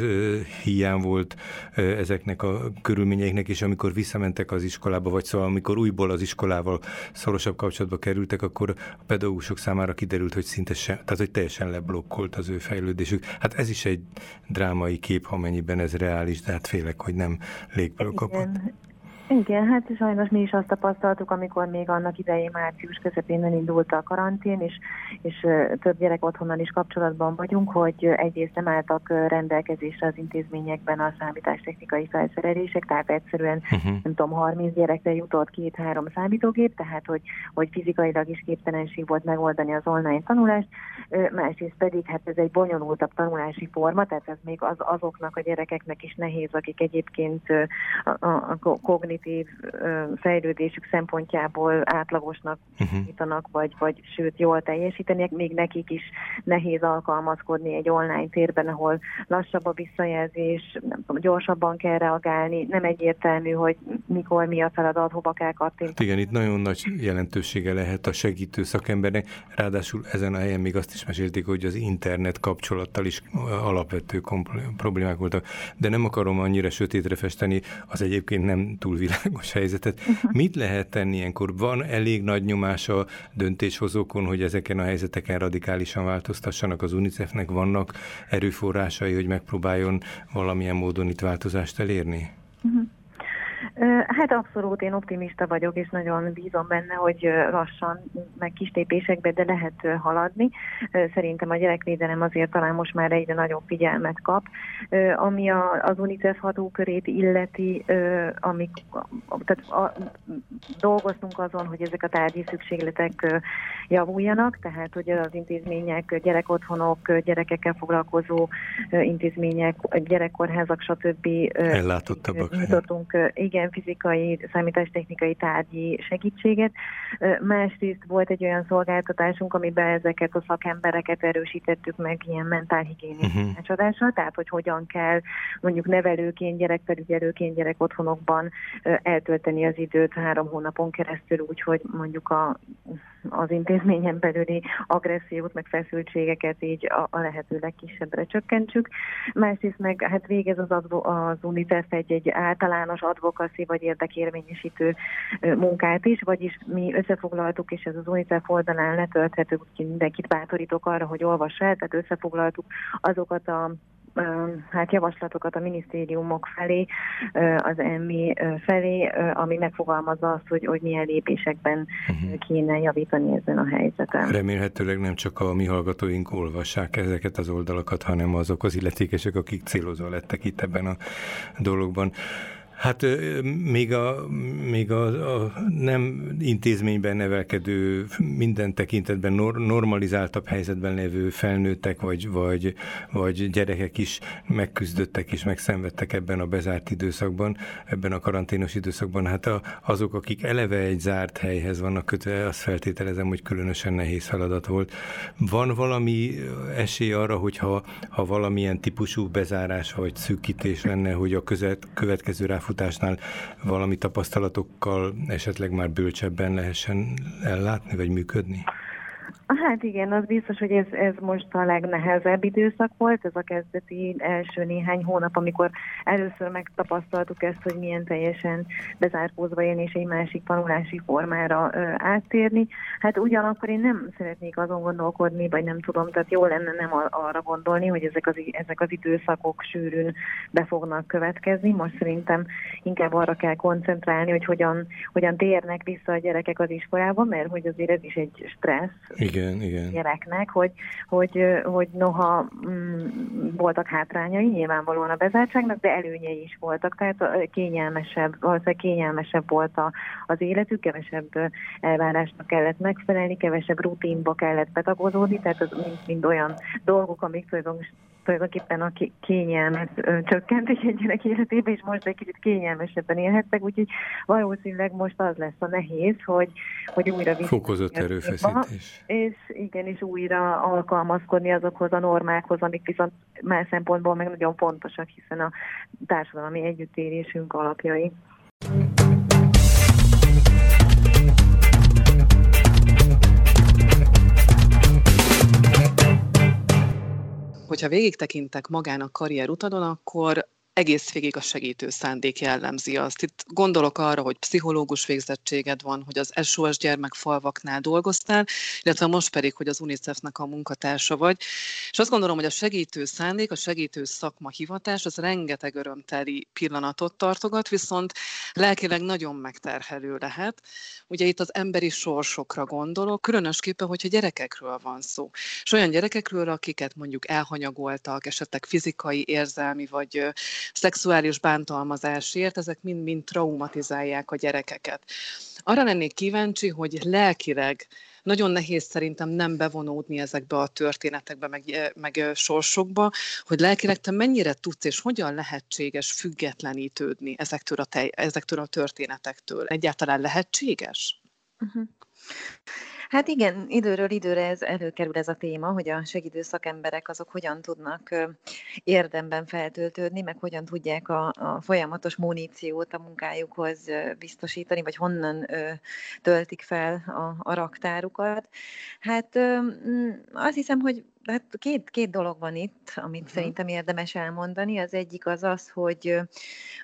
hiány volt ezeknek a körülményeiknek, és amikor visszamentek az iskolába, vagy szóval amikor újból az iskolával szorosabb kapcsolatba kerültek, akkor a pedagógusok számára kiderült, hogy szinte sem, tehát hogy teljesen leblokkolt az ő fejlődésük. Hát ez is egy drámai kép, amennyiben ez reális, de hát félek, hogy nem légből kapott. Igen, hát sajnos mi is azt tapasztaltuk, amikor még annak idején március közepén indult a karantén, és, és több gyerek otthonnan is kapcsolatban vagyunk, hogy egyrészt nem álltak rendelkezésre az intézményekben a számítástechnikai felszerelések, tehát egyszerűen uh-huh. nem tudom, 30 gyerekre jutott két-három számítógép, tehát hogy, hogy fizikailag is képtelenség volt megoldani az online tanulást, másrészt pedig hát ez egy bonyolultabb tanulási forma, tehát ez még az, azoknak a gyerekeknek is nehéz, akik egyébként a, a, a kognitív kognitív fejlődésük szempontjából átlagosnak uh-huh. vagy, vagy sőt jól teljesítenek, még nekik is nehéz alkalmazkodni egy online térben, ahol lassabb a visszajelzés, nem tudom, gyorsabban kell reagálni, nem egyértelmű, hogy mikor mi a feladat, hova kell kattintani. Hát igen, itt nagyon nagy jelentősége lehet a segítő szakembernek, ráadásul ezen a helyen még azt is mesélték, hogy az internet kapcsolattal is alapvető problémák voltak, de nem akarom annyira sötétre festeni, az egyébként nem túl világos helyzetet. *laughs* Mit lehet tenni ilyenkor? Van elég nagy nyomás a döntéshozókon, hogy ezeken a helyzeteken radikálisan változtassanak az UNICEF-nek? Vannak erőforrásai, hogy megpróbáljon valamilyen módon itt változást elérni? Uh-huh. Hát abszolút én optimista vagyok, és nagyon bízom benne, hogy lassan, meg kis lépésekbe, de lehet haladni. Szerintem a gyerekvédelem azért talán most már egyre nagyobb figyelmet kap. Ami az UNICEF hatókörét illeti, amik, tehát a, dolgoztunk azon, hogy ezek a tárgyi szükségletek javuljanak, tehát hogy az intézmények, gyerekotthonok, gyerekekkel foglalkozó intézmények, gyerekkorházak, stb. Ellátottabbak. igen, igen, fizikai, számítástechnikai tárgyi segítséget. Másrészt volt egy olyan szolgáltatásunk, amiben ezeket a szakembereket erősítettük meg ilyen mentálhigiéniai uh-huh. tehát hogy hogyan kell mondjuk nevelőként, gyerekfelügyelőként, gyerek otthonokban eltölteni az időt három hónapon keresztül, úgyhogy mondjuk a az intézményen belüli agressziót, meg feszültségeket így a, a lehető legkisebbre csökkentsük. Másrészt meg hát végez az, advo, az UNICEF egy, egy általános advokacy vagy érdekérvényesítő munkát is, vagyis mi összefoglaltuk, és ez az UNICEF oldalán letölthető, úgyhogy mindenkit bátorítok arra, hogy olvassa el, tehát összefoglaltuk azokat a hát javaslatokat a minisztériumok felé, az EMI felé, ami megfogalmazza azt, hogy, hogy milyen lépésekben uh-huh. kéne javítani ezen a helyzeten. Remélhetőleg nem csak a mi hallgatóink olvassák ezeket az oldalakat, hanem azok az illetékesek, akik célozva lettek itt ebben a dologban. Hát még a, még a, a nem intézményben nevelkedő, minden tekintetben nor, normalizáltabb helyzetben lévő felnőttek vagy, vagy, vagy gyerekek is megküzdöttek és megszenvedtek ebben a bezárt időszakban, ebben a karanténos időszakban. Hát a, azok, akik eleve egy zárt helyhez vannak kötve, azt feltételezem, hogy különösen nehéz feladat volt. Van valami esély arra, hogyha ha valamilyen típusú bezárás vagy szűkítés lenne, hogy a közet, következő rá pályafutásnál valami tapasztalatokkal esetleg már bölcsebben lehessen ellátni, vagy működni? Hát igen, az biztos, hogy ez, ez most a legnehezebb időszak volt, ez a kezdeti első néhány hónap, amikor először megtapasztaltuk ezt, hogy milyen teljesen bezárkózva élni és egy másik tanulási formára ö, áttérni. Hát ugyanakkor én nem szeretnék azon gondolkodni, vagy nem tudom, tehát jó lenne nem arra gondolni, hogy ezek az, ezek az időszakok sűrűn be fognak következni. Most szerintem inkább arra kell koncentrálni, hogy hogyan, hogyan térnek vissza a gyerekek az iskolába, mert hogy azért ez is egy stressz. Igen igen, igen. gyereknek, hogy, hogy, hogy noha mm, voltak hátrányai nyilvánvalóan a bezártságnak, de előnyei is voltak, tehát kényelmesebb, valószínűleg kényelmesebb volt a, az életük, kevesebb elvárásnak kellett megfelelni, kevesebb rutinba kellett betagozódni, tehát az mind, mind olyan dolgok, amik tulajdonképpen a kényelmet csökkent egy gyerek életében, és most egy kicsit kényelmesebben élhettek, úgyhogy valószínűleg most az lesz a nehéz, hogy, hogy újra Fokozott erőfeszítés. És igen, és újra alkalmazkodni azokhoz a normákhoz, amik viszont más szempontból meg nagyon fontosak, hiszen a társadalmi együttérésünk alapjai. Hogyha végig tekintek magán a karrierutadon, akkor egész végig a segítő szándék jellemzi azt. Itt gondolok arra, hogy pszichológus végzettséged van, hogy az SOS gyermekfalvaknál dolgoztál, illetve most pedig, hogy az UNICEF-nek a munkatársa vagy. És azt gondolom, hogy a segítő szándék, a segítő szakma hivatás, az rengeteg örömteli pillanatot tartogat, viszont lelkileg nagyon megterhelő lehet. Ugye itt az emberi sorsokra gondolok, különösképpen, hogyha gyerekekről van szó. És olyan gyerekekről, akiket mondjuk elhanyagoltak, esetleg fizikai, érzelmi vagy szexuális bántalmazásért, ezek mind-mind traumatizálják a gyerekeket. Arra lennék kíváncsi, hogy lelkileg nagyon nehéz szerintem nem bevonódni ezekbe a történetekbe, meg, meg sorsokba, hogy lelkileg te mennyire tudsz, és hogyan lehetséges függetlenítődni ezektől a, tej, ezektől a történetektől. Egyáltalán lehetséges? Uh-huh. Hát igen, időről időre ez előkerül ez a téma, hogy a segítő szakemberek azok hogyan tudnak érdemben feltöltődni, meg hogyan tudják a, a folyamatos muníciót a munkájukhoz biztosítani, vagy honnan töltik fel a, a raktárukat. Hát azt hiszem, hogy hát két, két dolog van itt, amit uh-huh. szerintem érdemes elmondani. Az egyik az az, hogy,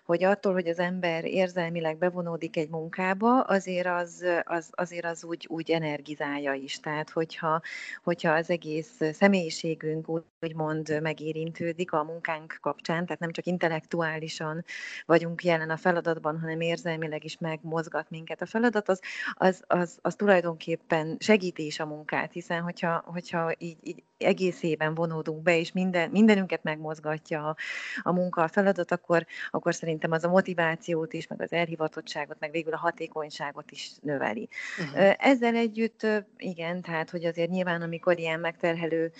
hogy attól, hogy az ember érzelmileg bevonódik egy munkába, azért az, az, azért az úgy, úgy energizálja is. Tehát, hogyha, hogyha az egész személyiségünk úgymond megérintődik a munkánk kapcsán, tehát nem csak intellektuálisan vagyunk jelen a feladatban, hanem érzelmileg is megmozgat minket a feladat, az, az, az, az tulajdonképpen segíti is a munkát, hiszen hogyha, hogyha így, így egészében vonódunk be, és minden, mindenünket megmozgatja a, a munka, a feladat, akkor, akkor szerintem az a motivációt is, meg az elhivatottságot, meg végül a hatékonyságot is növeli. Uh-huh. Ezzel együtt, igen, tehát, hogy azért nyilván, amikor ilyen megterhelő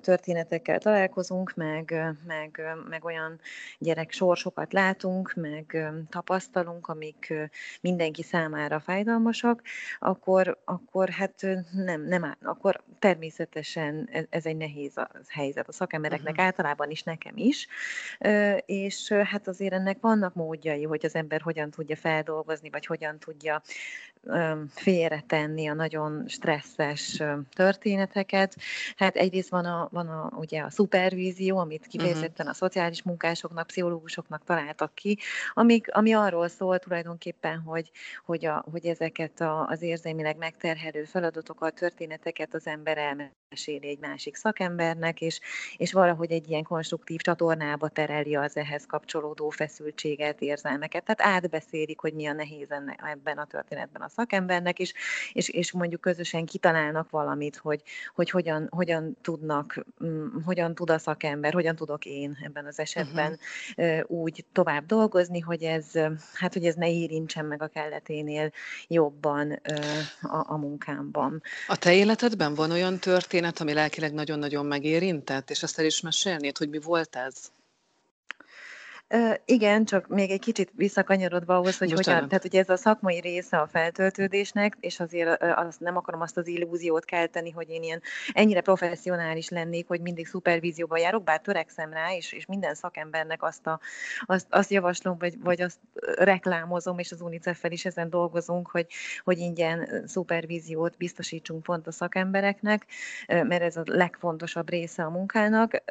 történetekkel találkozunk, meg, meg, meg olyan gyerek sorsokat látunk, meg tapasztalunk, amik mindenki számára fájdalmasak, akkor, akkor hát nem, nem áll, akkor természetesen ez egy nehéz helyzet a szakembereknek, uh-huh. általában is nekem is, és hát azért ennek vannak módjai, hogy az ember hogyan tudja feldolgozni, vagy hogyan tudja félretenni a nagyon stresszes történeteket. Hát egyrészt van a, van a, ugye a szupervízió, amit kifejezetten a szociális munkásoknak, pszichológusoknak találtak ki, amik, ami arról szól tulajdonképpen, hogy, hogy, a, hogy ezeket a, az érzelmileg megterhelő feladatokat, történeteket az ember elmeséli egy másik szakembernek, és, és valahogy egy ilyen konstruktív csatornába tereli az ehhez kapcsolódó feszültséget, érzelmeket. Tehát átbeszélik, hogy mi a nehéz ebben a történetben a szakembernek, és, és, és mondjuk közösen kitalálnak valamit, hogy, hogy hogyan, hogyan tudnak, mm, hogyan tud a szakember, hogyan tudok én ebben az esetben uh-huh. úgy tovább dolgozni, hogy ez, hát, hogy ez ne érintsen meg a kelleténél jobban a, a munkámban. A te életedben van olyan történet, ami lelkileg nagyon-nagyon megérintett, és ezt el is mesélnéd, hogy mi volt ez? Igen, csak még egy kicsit visszakanyarodva ahhoz, hogy hogyan, tehát ugye ez a szakmai része a feltöltődésnek, és azért azt nem akarom azt az illúziót kelteni, hogy én ilyen ennyire professzionális lennék, hogy mindig szupervízióba járok, bár törekszem rá, és, és minden szakembernek azt, a, azt, azt javaslom, vagy, vagy azt reklámozom, és az UNICEF-fel is ezen dolgozunk, hogy, hogy ingyen szupervíziót biztosítsunk pont a szakembereknek, mert ez a legfontosabb része a munkának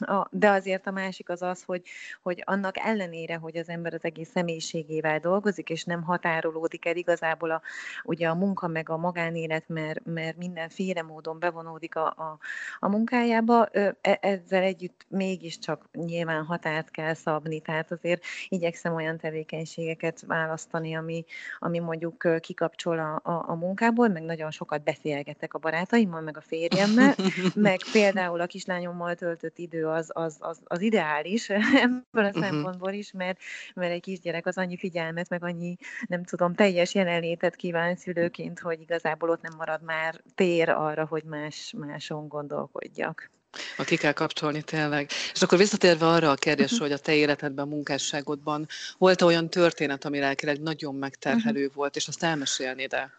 a, de azért a másik az az, hogy, hogy annak ellenére, hogy az ember az egész személyiségével dolgozik, és nem határolódik el igazából a, ugye a munka meg a magánélet, mert, mert mindenféle módon bevonódik a, a, a munkájába, e, ezzel együtt mégiscsak nyilván határt kell szabni, tehát azért igyekszem olyan tevékenységeket választani, ami, ami mondjuk kikapcsol a, a, a munkából, meg nagyon sokat beszélgetek a barátaimmal, meg a férjemmel, *laughs* meg például a kislányommal töltött idő az, az, az, az ideális *laughs* ebből a uh-huh. szempontból is, mert, mert egy kisgyerek az annyi figyelmet, meg annyi, nem tudom, teljes jelenlétet kíván szülőként, hogy igazából ott nem marad már tér arra, hogy más, máson gondolkodjak. Ha ki kell kapcsolni tényleg. És akkor visszatérve arra a kérdésre, hogy a te életedben, a munkásságodban volt olyan történet, ami lelkileg nagyon megterhelő uh-huh. volt, és azt elmesélnéd el?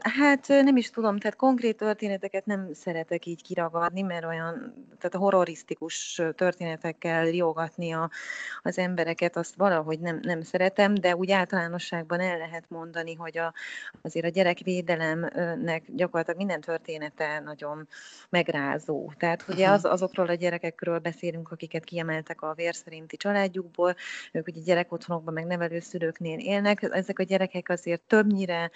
Hát nem is tudom, tehát konkrét történeteket nem szeretek így kiragadni, mert olyan, tehát a horrorisztikus történetekkel riogatni a, az embereket, azt valahogy nem, nem szeretem, de úgy általánosságban el lehet mondani, hogy a, azért a gyerekvédelemnek gyakorlatilag minden története nagyon megrázó. Tehát ugye az, azokról a gyerekekről beszélünk, akiket kiemeltek a vérszerinti családjukból, ők ugye gyerekotthonokban, meg nevelőszülőknél élnek, ezek a gyerekek azért többnyire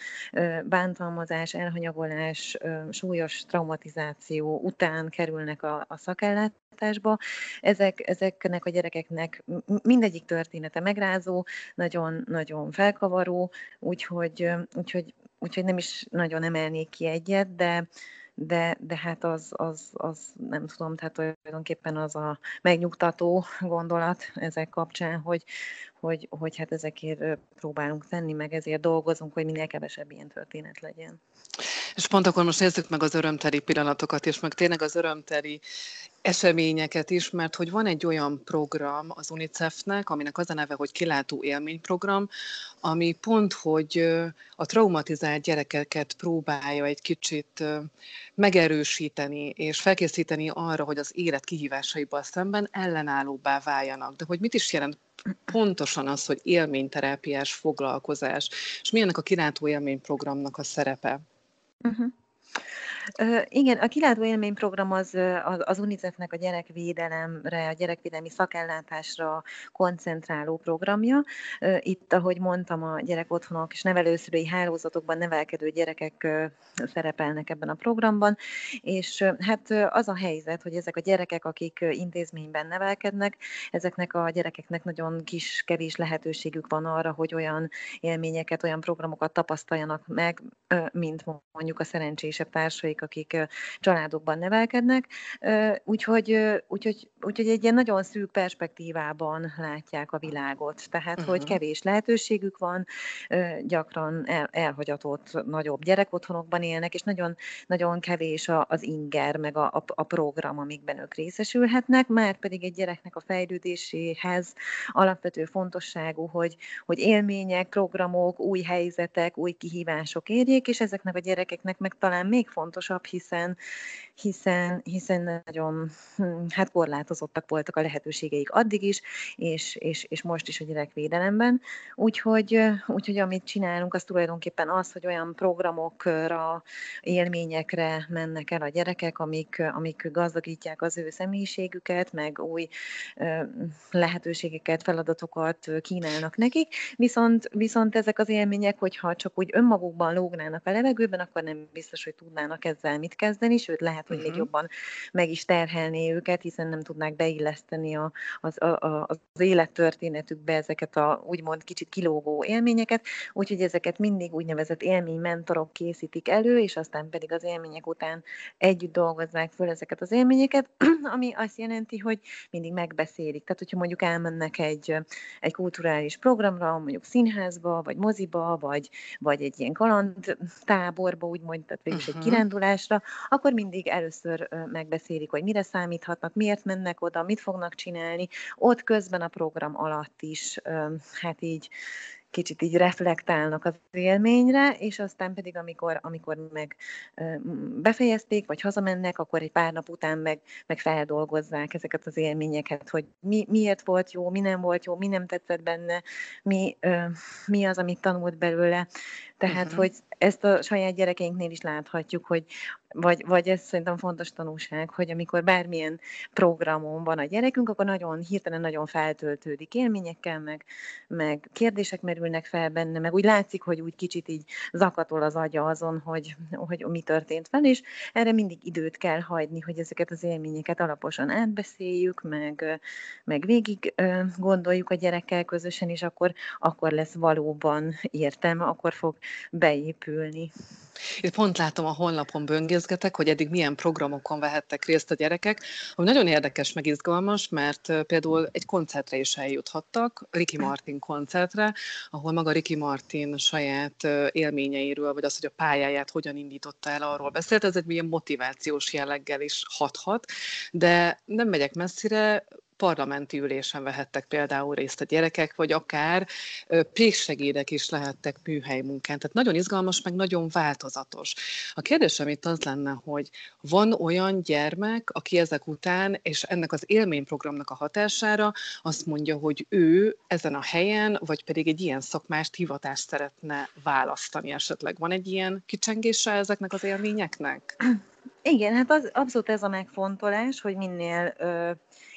bán bántalmazás, elhanyagolás, súlyos traumatizáció után kerülnek a, a szakellátásba. Ezek, ezeknek a gyerekeknek mindegyik története megrázó, nagyon-nagyon felkavaró, úgyhogy, úgyhogy, úgyhogy nem is nagyon emelnék ki egyet, de, de, de hát az, az, az nem tudom, tehát tulajdonképpen az a megnyugtató gondolat ezek kapcsán, hogy, hogy, hogy hát ezekért próbálunk tenni, meg ezért dolgozunk, hogy minél kevesebb ilyen történet legyen. És pont akkor most nézzük meg az örömteli pillanatokat, és meg tényleg az örömteli eseményeket is, mert hogy van egy olyan program az UNICEF-nek, aminek az a neve, hogy kilátó élményprogram, ami pont, hogy a traumatizált gyerekeket próbálja egy kicsit megerősíteni és felkészíteni arra, hogy az élet kihívásaival szemben ellenállóbbá váljanak. De hogy mit is jelent pontosan az, hogy élményterápiás foglalkozás, és milyennek a kilátó élményprogramnak a szerepe? Uh-huh. Igen, a kilátó élményprogram az, az, UNICEF-nek a gyerekvédelemre, a gyerekvédelmi szakellátásra koncentráló programja. Itt, ahogy mondtam, a gyerekotthonok és nevelőszülői hálózatokban nevelkedő gyerekek szerepelnek ebben a programban, és hát az a helyzet, hogy ezek a gyerekek, akik intézményben nevelkednek, ezeknek a gyerekeknek nagyon kis, kevés lehetőségük van arra, hogy olyan élményeket, olyan programokat tapasztaljanak meg, mint mondjuk a szerencsésebb társaik, akik családokban nevelkednek, úgyhogy, úgyhogy, úgyhogy egy ilyen nagyon szűk perspektívában látják a világot. Tehát, uh-huh. hogy kevés lehetőségük van, gyakran el, elhagyatott nagyobb gyerekotthonokban élnek, és nagyon, nagyon kevés az inger, meg a, a, a program, amikben ők részesülhetnek, már pedig egy gyereknek a fejlődéséhez alapvető fontosságú, hogy, hogy élmények, programok, új helyzetek, új kihívások érjék, és ezeknek a gyerekeknek meg talán még fontos fontosabb, hiszen, hiszen, hiszen nagyon hm, hát korlátozottak voltak a lehetőségeik addig is, és, és, és most is a gyerekvédelemben. Úgyhogy, úgyhogy amit csinálunk, az tulajdonképpen az, hogy olyan programokra, élményekre mennek el a gyerekek, amik, amik gazdagítják az ő személyiségüket, meg új lehetőségeket, feladatokat kínálnak nekik, viszont, viszont ezek az élmények, hogyha csak úgy önmagukban lógnának a levegőben, akkor nem biztos, hogy tudnának ezzel mit kezdeni, sőt lehet, hogy uh-huh. még jobban meg is terhelné őket, hiszen nem tudnák beilleszteni a, az, a, az élettörténetükbe ezeket a úgymond kicsit kilógó élményeket, úgyhogy ezeket mindig úgynevezett élménymentorok készítik elő, és aztán pedig az élmények után együtt dolgozzák föl ezeket az élményeket, *clears throat* ami azt jelenti, hogy mindig megbeszélik. Tehát, hogyha mondjuk elmennek egy, egy kulturális programra, mondjuk színházba, vagy moziba, vagy, vagy egy ilyen kalandtáborba, úgymond, tehát végül uh-huh. egy kirándulásra, akkor mindig először megbeszélik, hogy mire számíthatnak, miért mennek oda, mit fognak csinálni. Ott közben a program alatt is, hát így kicsit így reflektálnak az élményre, és aztán pedig amikor, amikor meg befejezték, vagy hazamennek, akkor egy pár nap után meg, meg feldolgozzák ezeket az élményeket, hogy mi, miért volt jó, mi nem volt jó, mi nem tetszett benne, mi, mi az, amit tanult belőle. Tehát, uh-huh. hogy ezt a saját gyerekeinknél is láthatjuk, hogy vagy, vagy ez szerintem fontos tanulság, hogy amikor bármilyen programon van a gyerekünk, akkor nagyon hirtelen nagyon feltöltődik élményekkel, meg, meg kérdések merülnek fel benne, meg úgy látszik, hogy úgy kicsit így zakatol az agya azon, hogy, hogy mi történt fel, és erre mindig időt kell hagyni, hogy ezeket az élményeket alaposan átbeszéljük, meg, meg végig gondoljuk a gyerekkel közösen, és akkor, akkor lesz valóban értelme, akkor fog beépülni. Én pont látom a honlapon böngészgetek, hogy eddig milyen programokon vehettek részt a gyerekek, ami nagyon érdekes, meg izgalmas, mert például egy koncertre is eljuthattak, Ricky Martin koncertre, ahol maga Ricky Martin saját élményeiről, vagy az, hogy a pályáját hogyan indította el, arról beszélt, ez egy milyen motivációs jelleggel is hathat, de nem megyek messzire, parlamenti ülésen vehettek például részt a gyerekek, vagy akár péksegédek is lehettek műhely munkán. Tehát nagyon izgalmas, meg nagyon változatos. A kérdésem itt az lenne, hogy van olyan gyermek, aki ezek után, és ennek az élményprogramnak a hatására azt mondja, hogy ő ezen a helyen, vagy pedig egy ilyen szakmást, hivatást szeretne választani esetleg. Van egy ilyen kicsengése ezeknek az élményeknek? Igen, hát az, abszolút ez a megfontolás, hogy minél ö,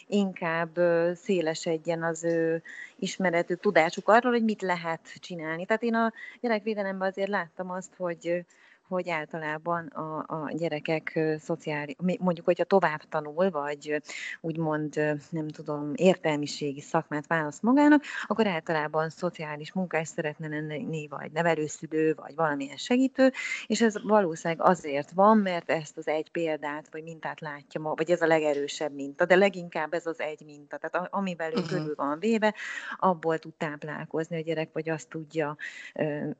inkább szélesedjen az ő ismeretük, tudásuk arról, hogy mit lehet csinálni. Tehát én a gyerekvédelemben azért láttam azt, hogy hogy általában a, a gyerekek szociális, mondjuk, hogyha tovább tanul, vagy úgymond, nem tudom, értelmiségi szakmát választ magának, akkor általában szociális munkás szeretne lenni, vagy nevelőszülő, vagy valamilyen segítő, és ez valószínűleg azért van, mert ezt az egy példát, vagy mintát látja vagy ez a legerősebb minta, de leginkább ez az egy minta, tehát amivel ő uh-huh. körül van véve, abból tud táplálkozni a gyerek, vagy azt tudja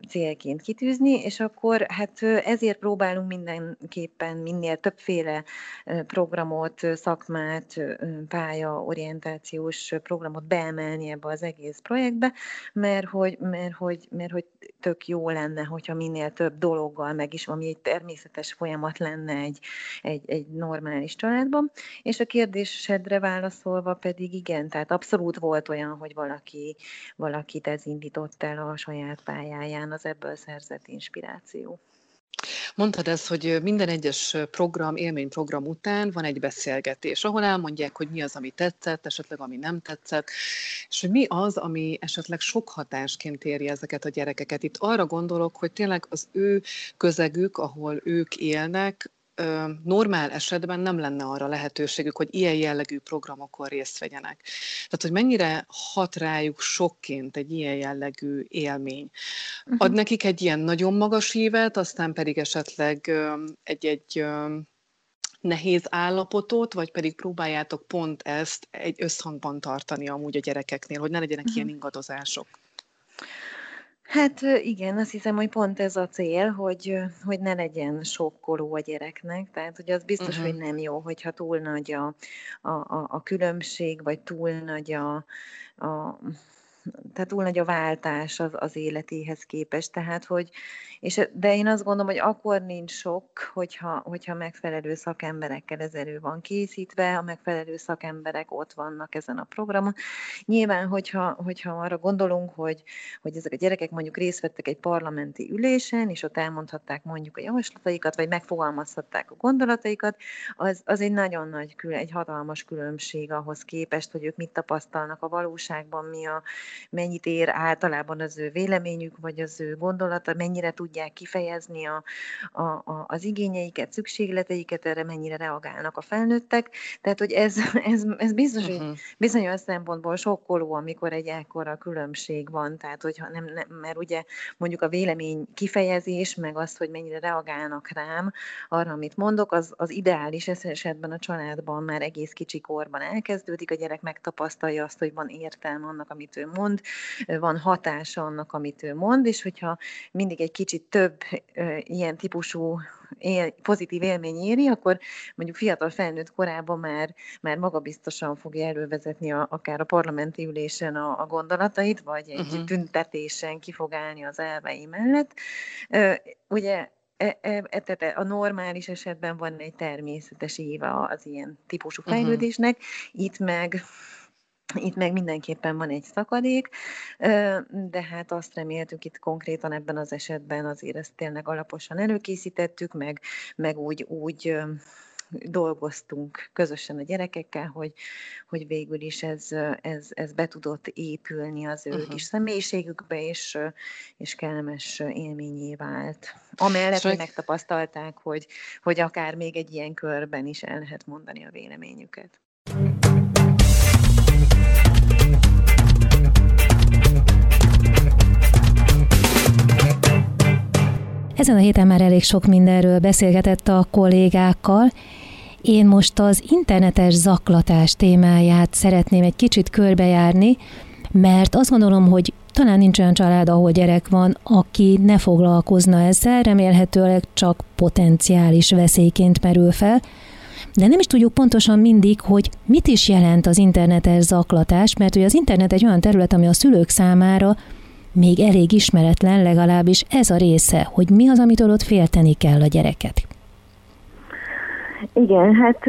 célként kitűzni, és akkor hát ezért próbálunk mindenképpen minél többféle programot, szakmát, pályaorientációs programot beemelni ebbe az egész projektbe, mert hogy, mert hogy, mert hogy tök jó lenne, hogyha minél több dologgal meg is, ami egy természetes folyamat lenne egy, egy, egy normális családban. És a kérdésedre válaszolva pedig igen, tehát abszolút volt olyan, hogy valaki, valakit ez indított el a saját pályáján, az ebből szerzett inspiráció. Mondtad ezt, hogy minden egyes program, élményprogram után van egy beszélgetés, ahol elmondják, hogy mi az, ami tetszett, esetleg ami nem tetszett, és hogy mi az, ami esetleg sok hatásként éri ezeket a gyerekeket. Itt arra gondolok, hogy tényleg az ő közegük, ahol ők élnek, normál esetben nem lenne arra lehetőségük, hogy ilyen jellegű programokon részt vegyenek. Tehát, hogy mennyire hat rájuk sokként egy ilyen jellegű élmény. Ad nekik egy ilyen nagyon magas évet, aztán pedig esetleg egy-egy nehéz állapotot, vagy pedig próbáljátok pont ezt egy összhangban tartani amúgy a gyerekeknél, hogy ne legyenek uh-huh. ilyen ingadozások. Hát igen, azt hiszem, hogy pont ez a cél, hogy, hogy ne legyen sokkoló a gyereknek, tehát hogy az biztos, uh-huh. hogy nem jó, hogyha túl nagy a, a, a, a különbség, vagy túl nagy a, a tehát túl nagy a váltás az, az életéhez képest, tehát hogy, és, de én azt gondolom, hogy akkor nincs sok, hogyha, hogyha megfelelő szakemberekkel ez elő van készítve, a megfelelő szakemberek ott vannak ezen a programon. Nyilván, hogyha, hogyha arra gondolunk, hogy, hogy ezek a gyerekek mondjuk részt vettek egy parlamenti ülésen, és ott elmondhatták mondjuk a javaslataikat, vagy megfogalmazhatták a gondolataikat, az, az egy nagyon nagy, egy hatalmas különbség ahhoz képest, hogy ők mit tapasztalnak a valóságban, mi a, mennyit ér általában az ő véleményük, vagy az ő gondolata, mennyire tudják kifejezni a, a, a, az igényeiket, szükségleteiket, erre mennyire reagálnak a felnőttek. Tehát, hogy ez, *laughs* ez, ez biztos, uh-huh. hogy bizonyos szempontból sokkoló, amikor egy ekkora különbség van. Tehát, hogyha nem, nem, mert ugye mondjuk a vélemény kifejezés, meg azt, hogy mennyire reagálnak rám, arra, amit mondok, az, az ideális esetben a családban már egész kicsi korban elkezdődik, a gyerek megtapasztalja azt, hogy van értelme annak, amit ő mond, van hatása annak, amit ő mond, és hogyha mindig egy kicsit több ilyen típusú él, pozitív élmény éri, akkor mondjuk fiatal felnőtt korában már, már magabiztosan fogja elővezetni a, akár a parlamenti ülésen a, a gondolatait, vagy egy uh-huh. tüntetésen ki fog állni az elvei mellett. Ugye e, e, e, a normális esetben van egy természetes éve az ilyen típusú fejlődésnek, uh-huh. itt meg itt meg mindenképpen van egy szakadék, de hát azt reméltük itt konkrétan ebben az esetben azért ezt tényleg alaposan előkészítettük, meg, meg úgy, úgy dolgoztunk közösen a gyerekekkel, hogy, hogy végül is ez, ez, ez be tudott épülni az ő uh-huh. kis személyiségükbe, és, és kellemes élményé vált. Amellett, hogy megtapasztalták, hogy, hogy akár még egy ilyen körben is el lehet mondani a véleményüket. Ezen a héten már elég sok mindenről beszélgetett a kollégákkal. Én most az internetes zaklatás témáját szeretném egy kicsit körbejárni, mert azt gondolom, hogy talán nincs olyan család, ahol gyerek van, aki ne foglalkozna ezzel, remélhetőleg csak potenciális veszélyként merül fel, de nem is tudjuk pontosan mindig, hogy mit is jelent az internetes zaklatás, mert ugye az internet egy olyan terület, ami a szülők számára még elég ismeretlen, legalábbis ez a része, hogy mi az, amitől ott félteni kell a gyereket. Igen, hát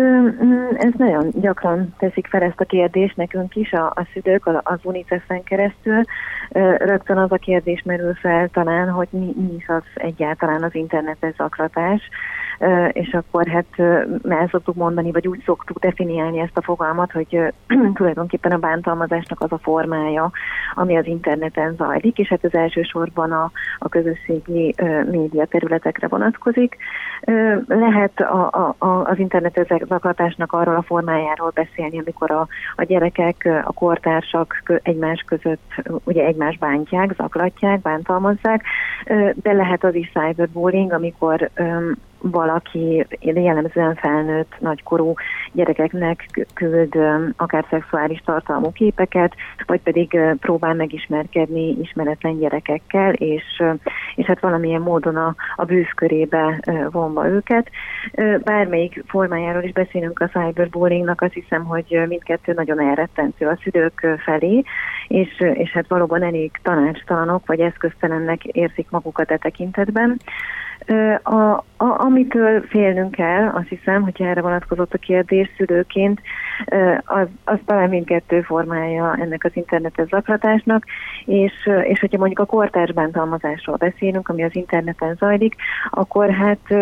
ez nagyon gyakran teszik fel ezt a kérdést nekünk is, a, a szülők az UNICEF-en keresztül. Rögtön az a kérdés merül fel talán, hogy mi, mi is az egyáltalán az internetes zaklatás és akkor hát el szoktuk mondani, vagy úgy szoktuk definiálni ezt a fogalmat, hogy *clears throat* tulajdonképpen a bántalmazásnak az a formája, ami az interneten zajlik, és hát az elsősorban a, a közösségi média területekre vonatkozik. Lehet a, a, az internetes zaklatásnak arról a formájáról beszélni, amikor a, a gyerekek, a kortársak egymás között ugye egymás bántják, zaklatják, bántalmazzák, de lehet az is cyberbullying, amikor valaki jellemzően felnőtt, nagykorú gyerekeknek küld akár szexuális tartalmú képeket, vagy pedig próbál megismerkedni ismeretlen gyerekekkel, és, és hát valamilyen módon a, a bűzkörébe vonva őket. Bármelyik formájáról is beszélünk a cyberbullyingnak, azt hiszem, hogy mindkettő nagyon elrettentő a szülők felé, és, és hát valóban elég tanácstalanok, vagy eszköztelennek érzik magukat e tekintetben. A, a, amitől félnünk kell, azt hiszem, hogy erre vonatkozott a kérdés szülőként, az, az talán mindkettő formája ennek az internetes zaklatásnak, és, és hogyha mondjuk a kortárs bántalmazásról beszélünk, ami az interneten zajlik, akkor hát,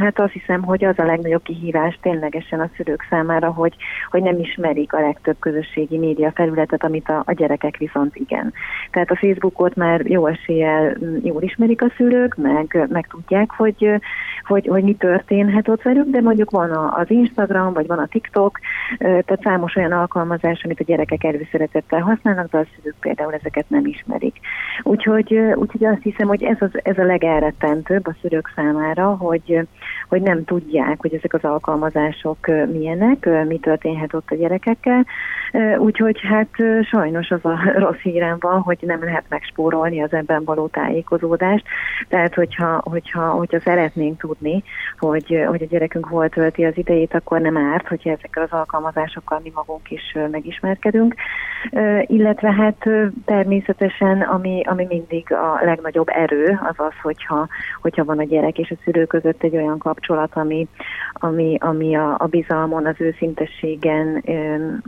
hát azt hiszem, hogy az a legnagyobb kihívás ténylegesen a szülők számára, hogy, hogy nem ismerik a legtöbb közösségi média felületet, amit a, a gyerekek viszont igen. Tehát a Facebookot már jó eséllyel jól ismerik a szülők, meg, meg tudják, hogy, hogy, hogy mi történhet ott velük, de mondjuk van az Instagram, vagy van a TikTok, tehát számos olyan alkalmazás, amit a gyerekek előszeretettel használnak, de a szülők például ezeket nem ismerik. Úgyhogy, úgyhogy azt hiszem, hogy ez, az, ez a legelrettentőbb a szülők számára, hogy, hogy nem tudják, hogy ezek az alkalmazások milyenek, mi történhet ott a gyerekekkel. Úgyhogy hát sajnos az a *laughs* rossz hírem van, hogy nem lehet megspórolni az ebben való tájékozódást. Tehát, hogyha, hogyha, hogyha szeretnénk tudni, hogy, hogy a gyerekünk hol tölti az idejét, akkor nem árt, hogyha ezekkel az alkalmazásokkal mi magunk is megismerkedünk. Illetve hát természetesen, ami, ami mindig a legnagyobb erő, az az, hogyha, hogyha van a gyerek és a szülő között egy olyan kapcsolat, ami, ami, ami a, a bizalmon, az őszintességen,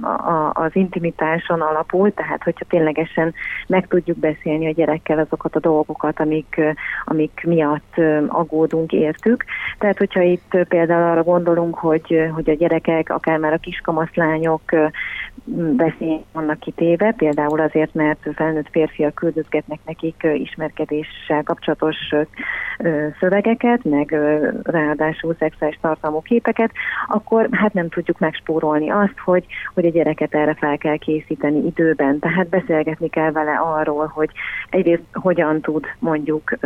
a, az intimitáson alapul, tehát hogyha ténylegesen meg tudjuk beszélni a gyerekkel azokat a dolgokat, amik, amik miatt aggódunk értük. Tehát, hogyha itt például arra gondolunk, hogy, hogy a gyerekek, akár már a kiskamaszlányok veszély vannak kitéve, például azért, mert felnőtt férfiak küldözgetnek nekik ismerkedéssel kapcsolatos szövegeket, meg ráadásul szexuális tartalmú képeket, akkor hát nem tudjuk megspórolni azt, hogy, hogy a gyereket erre fel kell készíteni időben. Tehát beszélgetni kell vele arról, hogy egyrészt hogyan tud mondjuk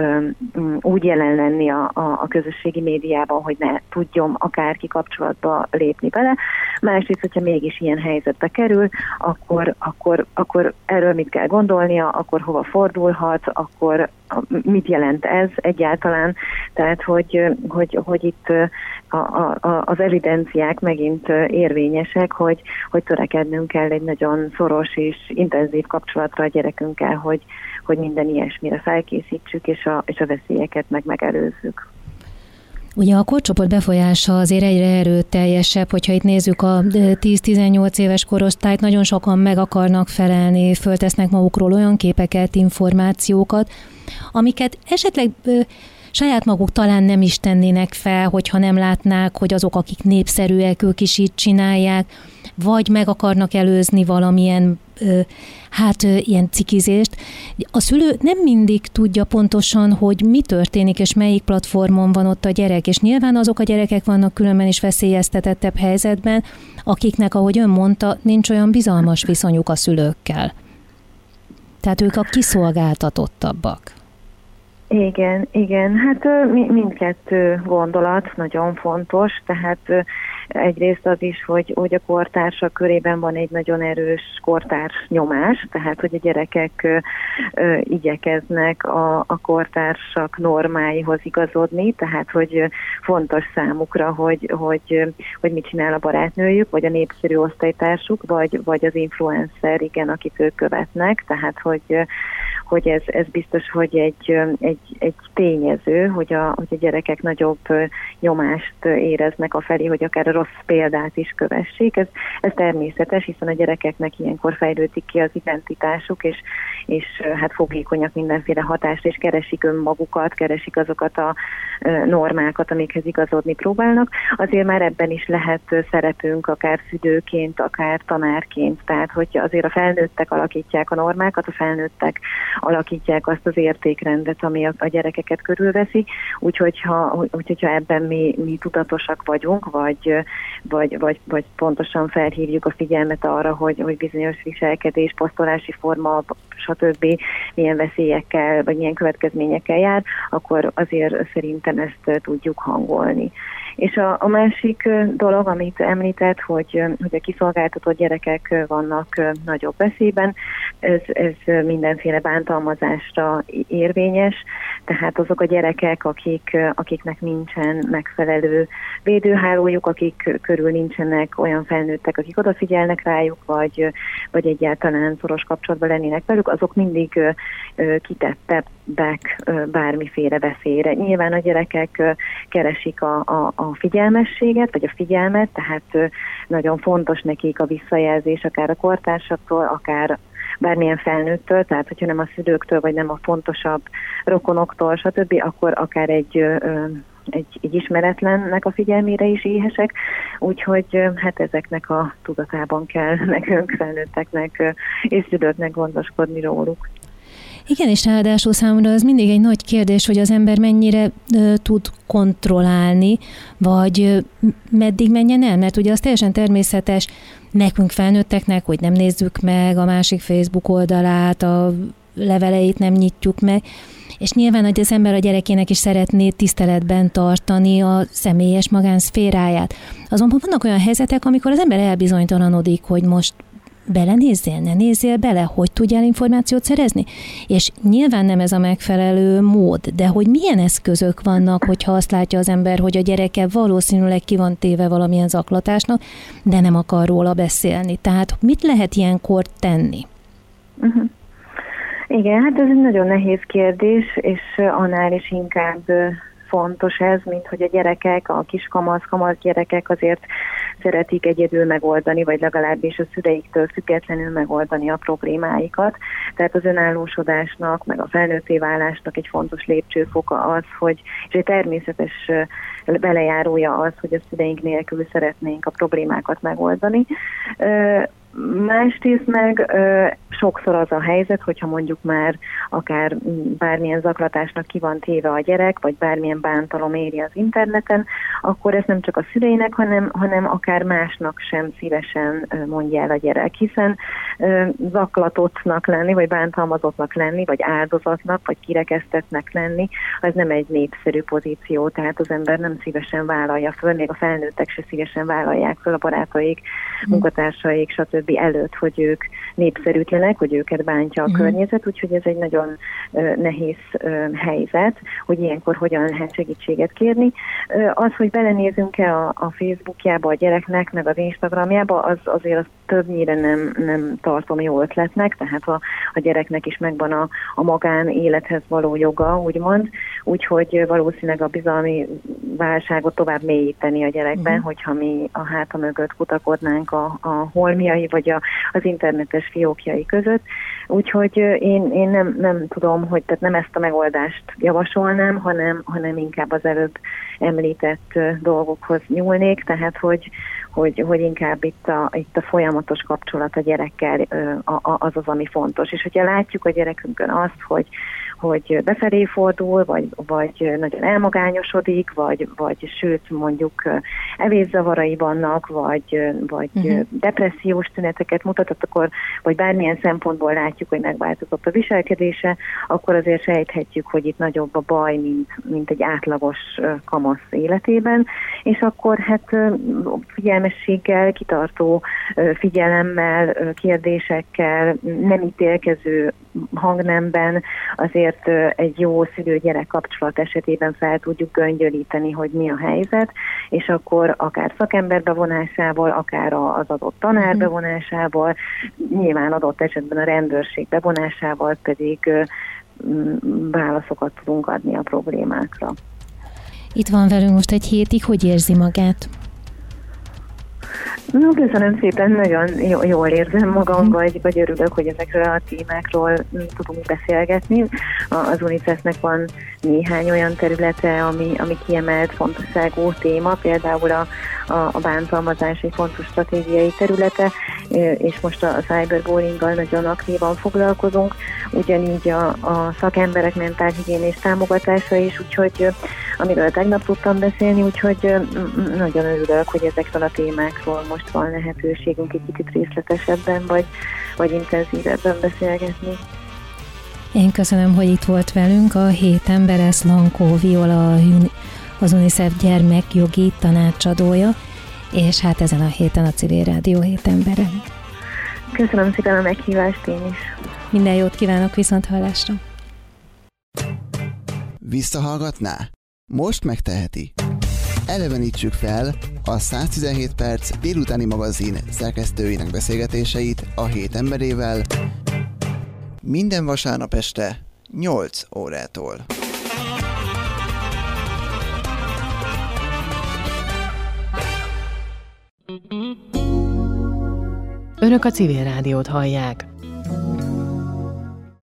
úgy jelen lenni a, a, a közösségi médiában, hogy ne tudjon akárki kapcsolatba lépni vele. Másrészt, hogyha mégis ilyen helyzetbe kerül, akkor, akkor, akkor erről mit kell gondolnia, akkor hova fordulhat, akkor mit jelent ez egyáltalán, tehát hogy, hogy, hogy itt a, a, az evidenciák megint érvényesek, hogy, hogy törekednünk kell egy nagyon szoros és intenzív kapcsolatra a gyerekünkkel, hogy, hogy minden ilyesmire felkészítsük, és a, és a veszélyeket meg megelőzzük. Ugye a korcsoport befolyása azért egyre erőteljesebb, hogyha itt nézzük a 10-18 éves korosztályt, nagyon sokan meg akarnak felelni, föltesznek magukról olyan képeket, információkat, amiket esetleg saját maguk talán nem is tennének fel, hogyha nem látnák, hogy azok, akik népszerűek, ők is így csinálják, vagy meg akarnak előzni valamilyen hát ilyen cikizést. A szülő nem mindig tudja pontosan, hogy mi történik, és melyik platformon van ott a gyerek, és nyilván azok a gyerekek vannak különben is veszélyeztetettebb helyzetben, akiknek, ahogy ön mondta, nincs olyan bizalmas viszonyuk a szülőkkel. Tehát ők a kiszolgáltatottabbak. Igen, igen, hát mindkettő gondolat nagyon fontos, tehát Egyrészt az is, hogy, hogy a kortársak körében van egy nagyon erős kortárs nyomás, tehát hogy a gyerekek ö, ö, igyekeznek a, a kortársak normáihoz igazodni, tehát hogy fontos számukra, hogy, hogy, hogy mit csinál a barátnőjük, vagy a népszerű osztálytársuk, vagy, vagy az influencer, igen, akit ők követnek, tehát hogy, hogy ez, ez biztos, hogy egy, egy, egy tényező, hogy a, hogy a gyerekek nagyobb nyomást éreznek a felé, hogy akár a rossz példát is kövessék. Ez, ez természetes, hiszen a gyerekeknek ilyenkor fejlődik ki az identitásuk, és, és hát fogékonyak mindenféle hatást, és keresik önmagukat, keresik azokat a normákat, amikhez igazodni próbálnak. Azért már ebben is lehet szerepünk, akár szülőként, akár tanárként. Tehát, hogy azért a felnőttek alakítják a normákat, a felnőttek alakítják azt az értékrendet, ami a, a gyerekeket körülveszi. Úgyhogy ha, úgyhogy, ha ebben mi, mi tudatosak vagyunk, vagy, vagy, vagy, vagy pontosan felhívjuk a figyelmet arra, hogy, hogy bizonyos viselkedés, posztolási forma, stb. milyen veszélyekkel, vagy milyen következményekkel jár, akkor azért szerintem ezt tudjuk hangolni. És a, a másik dolog, amit említett, hogy, hogy a kiszolgáltatott gyerekek vannak nagyobb veszélyben, ez, ez mindenféle bántalmazásra érvényes, tehát azok a gyerekek, akik, akiknek nincsen megfelelő védőhálójuk, akik körül nincsenek olyan felnőttek, akik odafigyelnek rájuk, vagy, vagy egyáltalán szoros kapcsolatban lennének velük, azok mindig kitettebbek bármiféle veszélyre. Nyilván a gyerekek keresik a, a, a figyelmességet, vagy a figyelmet, tehát nagyon fontos nekik a visszajelzés, akár a kortársaktól, akár bármilyen felnőttől, tehát hogyha nem a szülőktől, vagy nem a fontosabb rokonoktól, stb., akkor akár egy egy, egy ismeretlennek a figyelmére is éhesek, úgyhogy hát ezeknek a tudatában kell *laughs* nekünk felnőtteknek és szülőknek gondoskodni róluk. Igen, és ráadásul számomra az mindig egy nagy kérdés, hogy az ember mennyire ö, tud kontrollálni, vagy ö, meddig menjen el, mert ugye az teljesen természetes nekünk felnőtteknek, hogy nem nézzük meg a másik Facebook oldalát, a leveleit nem nyitjuk meg, És nyilván, hogy az ember a gyerekének is szeretné tiszteletben tartani a személyes magánszféráját. Azonban vannak olyan helyzetek, amikor az ember elbizonytalanodik, hogy most belenézzél, ne nézzél bele, hogy tudjál információt szerezni? És nyilván nem ez a megfelelő mód, de hogy milyen eszközök vannak, hogyha azt látja az ember, hogy a gyereke valószínűleg ki van téve valamilyen zaklatásnak, de nem akar róla beszélni. Tehát mit lehet ilyenkor tenni? Uh-huh. Igen, hát ez egy nagyon nehéz kérdés, és annál is inkább fontos ez, mint hogy a gyerekek, a kiskamasz, kamasz gyerekek azért szeretik egyedül megoldani, vagy legalábbis a szüleiktől függetlenül megoldani a problémáikat. Tehát az önállósodásnak, meg a felnőtté válásnak egy fontos lépcsőfoka az, hogy, és egy természetes belejárója az, hogy a szüleink nélkül szeretnénk a problémákat megoldani. Másrészt meg ö, sokszor az a helyzet, hogyha mondjuk már akár bármilyen zaklatásnak ki van téve a gyerek, vagy bármilyen bántalom éri az interneten, akkor ez nem csak a szüleinek, hanem, hanem akár másnak sem szívesen mondja el a gyerek, hiszen ö, zaklatottnak lenni, vagy bántalmazottnak lenni, vagy áldozatnak, vagy kirekesztetnek lenni, az nem egy népszerű pozíció, tehát az ember nem szívesen vállalja föl, még a felnőttek se szívesen vállalják föl a barátaik, hm. munkatársaik, stb stb. előtt, hogy ők népszerűtlenek, hogy őket bántja a uh-huh. környezet, úgyhogy ez egy nagyon nehéz helyzet, hogy ilyenkor hogyan lehet segítséget kérni. Az, hogy belenézünk-e a, a Facebookjába a gyereknek, meg az Instagramjába, az azért az többnyire nem, nem tartom jó ötletnek, tehát a, a gyereknek is megvan a, a magán élethez való joga, úgymond, úgyhogy valószínűleg a bizalmi válságot tovább mélyíteni a gyerekben, uh-huh. hogyha mi a háta mögött kutakodnánk a, a holmiai vagy a, az internetes fiókjai között. Úgyhogy én, én nem, nem tudom, hogy tehát nem ezt a megoldást javasolnám, hanem, hanem inkább az előbb említett dolgokhoz nyúlnék, tehát hogy, hogy, hogy inkább itt a, itt a folyamatos kapcsolat a gyerekkel az az, ami fontos. És hogyha látjuk a gyerekünkön azt, hogy, hogy befelé fordul, vagy, vagy nagyon elmagányosodik, vagy, vagy sőt mondjuk evészavarai vannak, vagy, vagy uh-huh. depressziós tüneteket mutatott, akkor, vagy bármilyen szempontból látjuk, hogy megváltozott a viselkedése, akkor azért sejthetjük, hogy itt nagyobb a baj, mint, mint egy átlagos kamasz életében, és akkor hát figyelmességgel, kitartó figyelemmel, kérdésekkel, nem ítélkező hangnemben azért egy jó szülő-gyerek kapcsolat esetében fel tudjuk göngyölíteni, hogy mi a helyzet, és akkor akár szakember bevonásával, akár az adott tanár mhm. bevonásával, nyilván adott esetben a rendőrség bevonásával pedig válaszokat tudunk adni a problémákra. Itt van velünk most egy hétig, hogy érzi magát? No, köszönöm szépen, nagyon jól érzem magam, hm. vagy, vagy örülök, hogy ezekről a témákról tudunk beszélgetni. Az UNICEF-nek van néhány olyan területe, ami, ami kiemelt fontosságú téma, például a, a, a bántalmazás egy fontos stratégiai területe, és most a cyberbullyinggal nagyon aktívan foglalkozunk, ugyanígy a, a szakemberek mentálhigiénés támogatása is, úgyhogy amiről tegnap tudtam beszélni, úgyhogy nagyon örülök, hogy ezekről a témákról most van lehetőségünk egy kicsit részletesebben, vagy, vagy intenzívebben beszélgetni. Én köszönöm, hogy itt volt velünk a hét ember, Lankó Viola, az UNICEF gyermekjogi tanácsadója, és hát ezen a héten a Civil Rádió hét embere. Köszönöm szépen a meghívást én is. Minden jót kívánok viszont hallásra. Visszahallgatná? Most megteheti. Elevenítsük fel a 117 perc délutáni magazin szerkesztőinek beszélgetéseit a hét emberével minden vasárnap este 8 órától. Önök a civil rádiót hallják.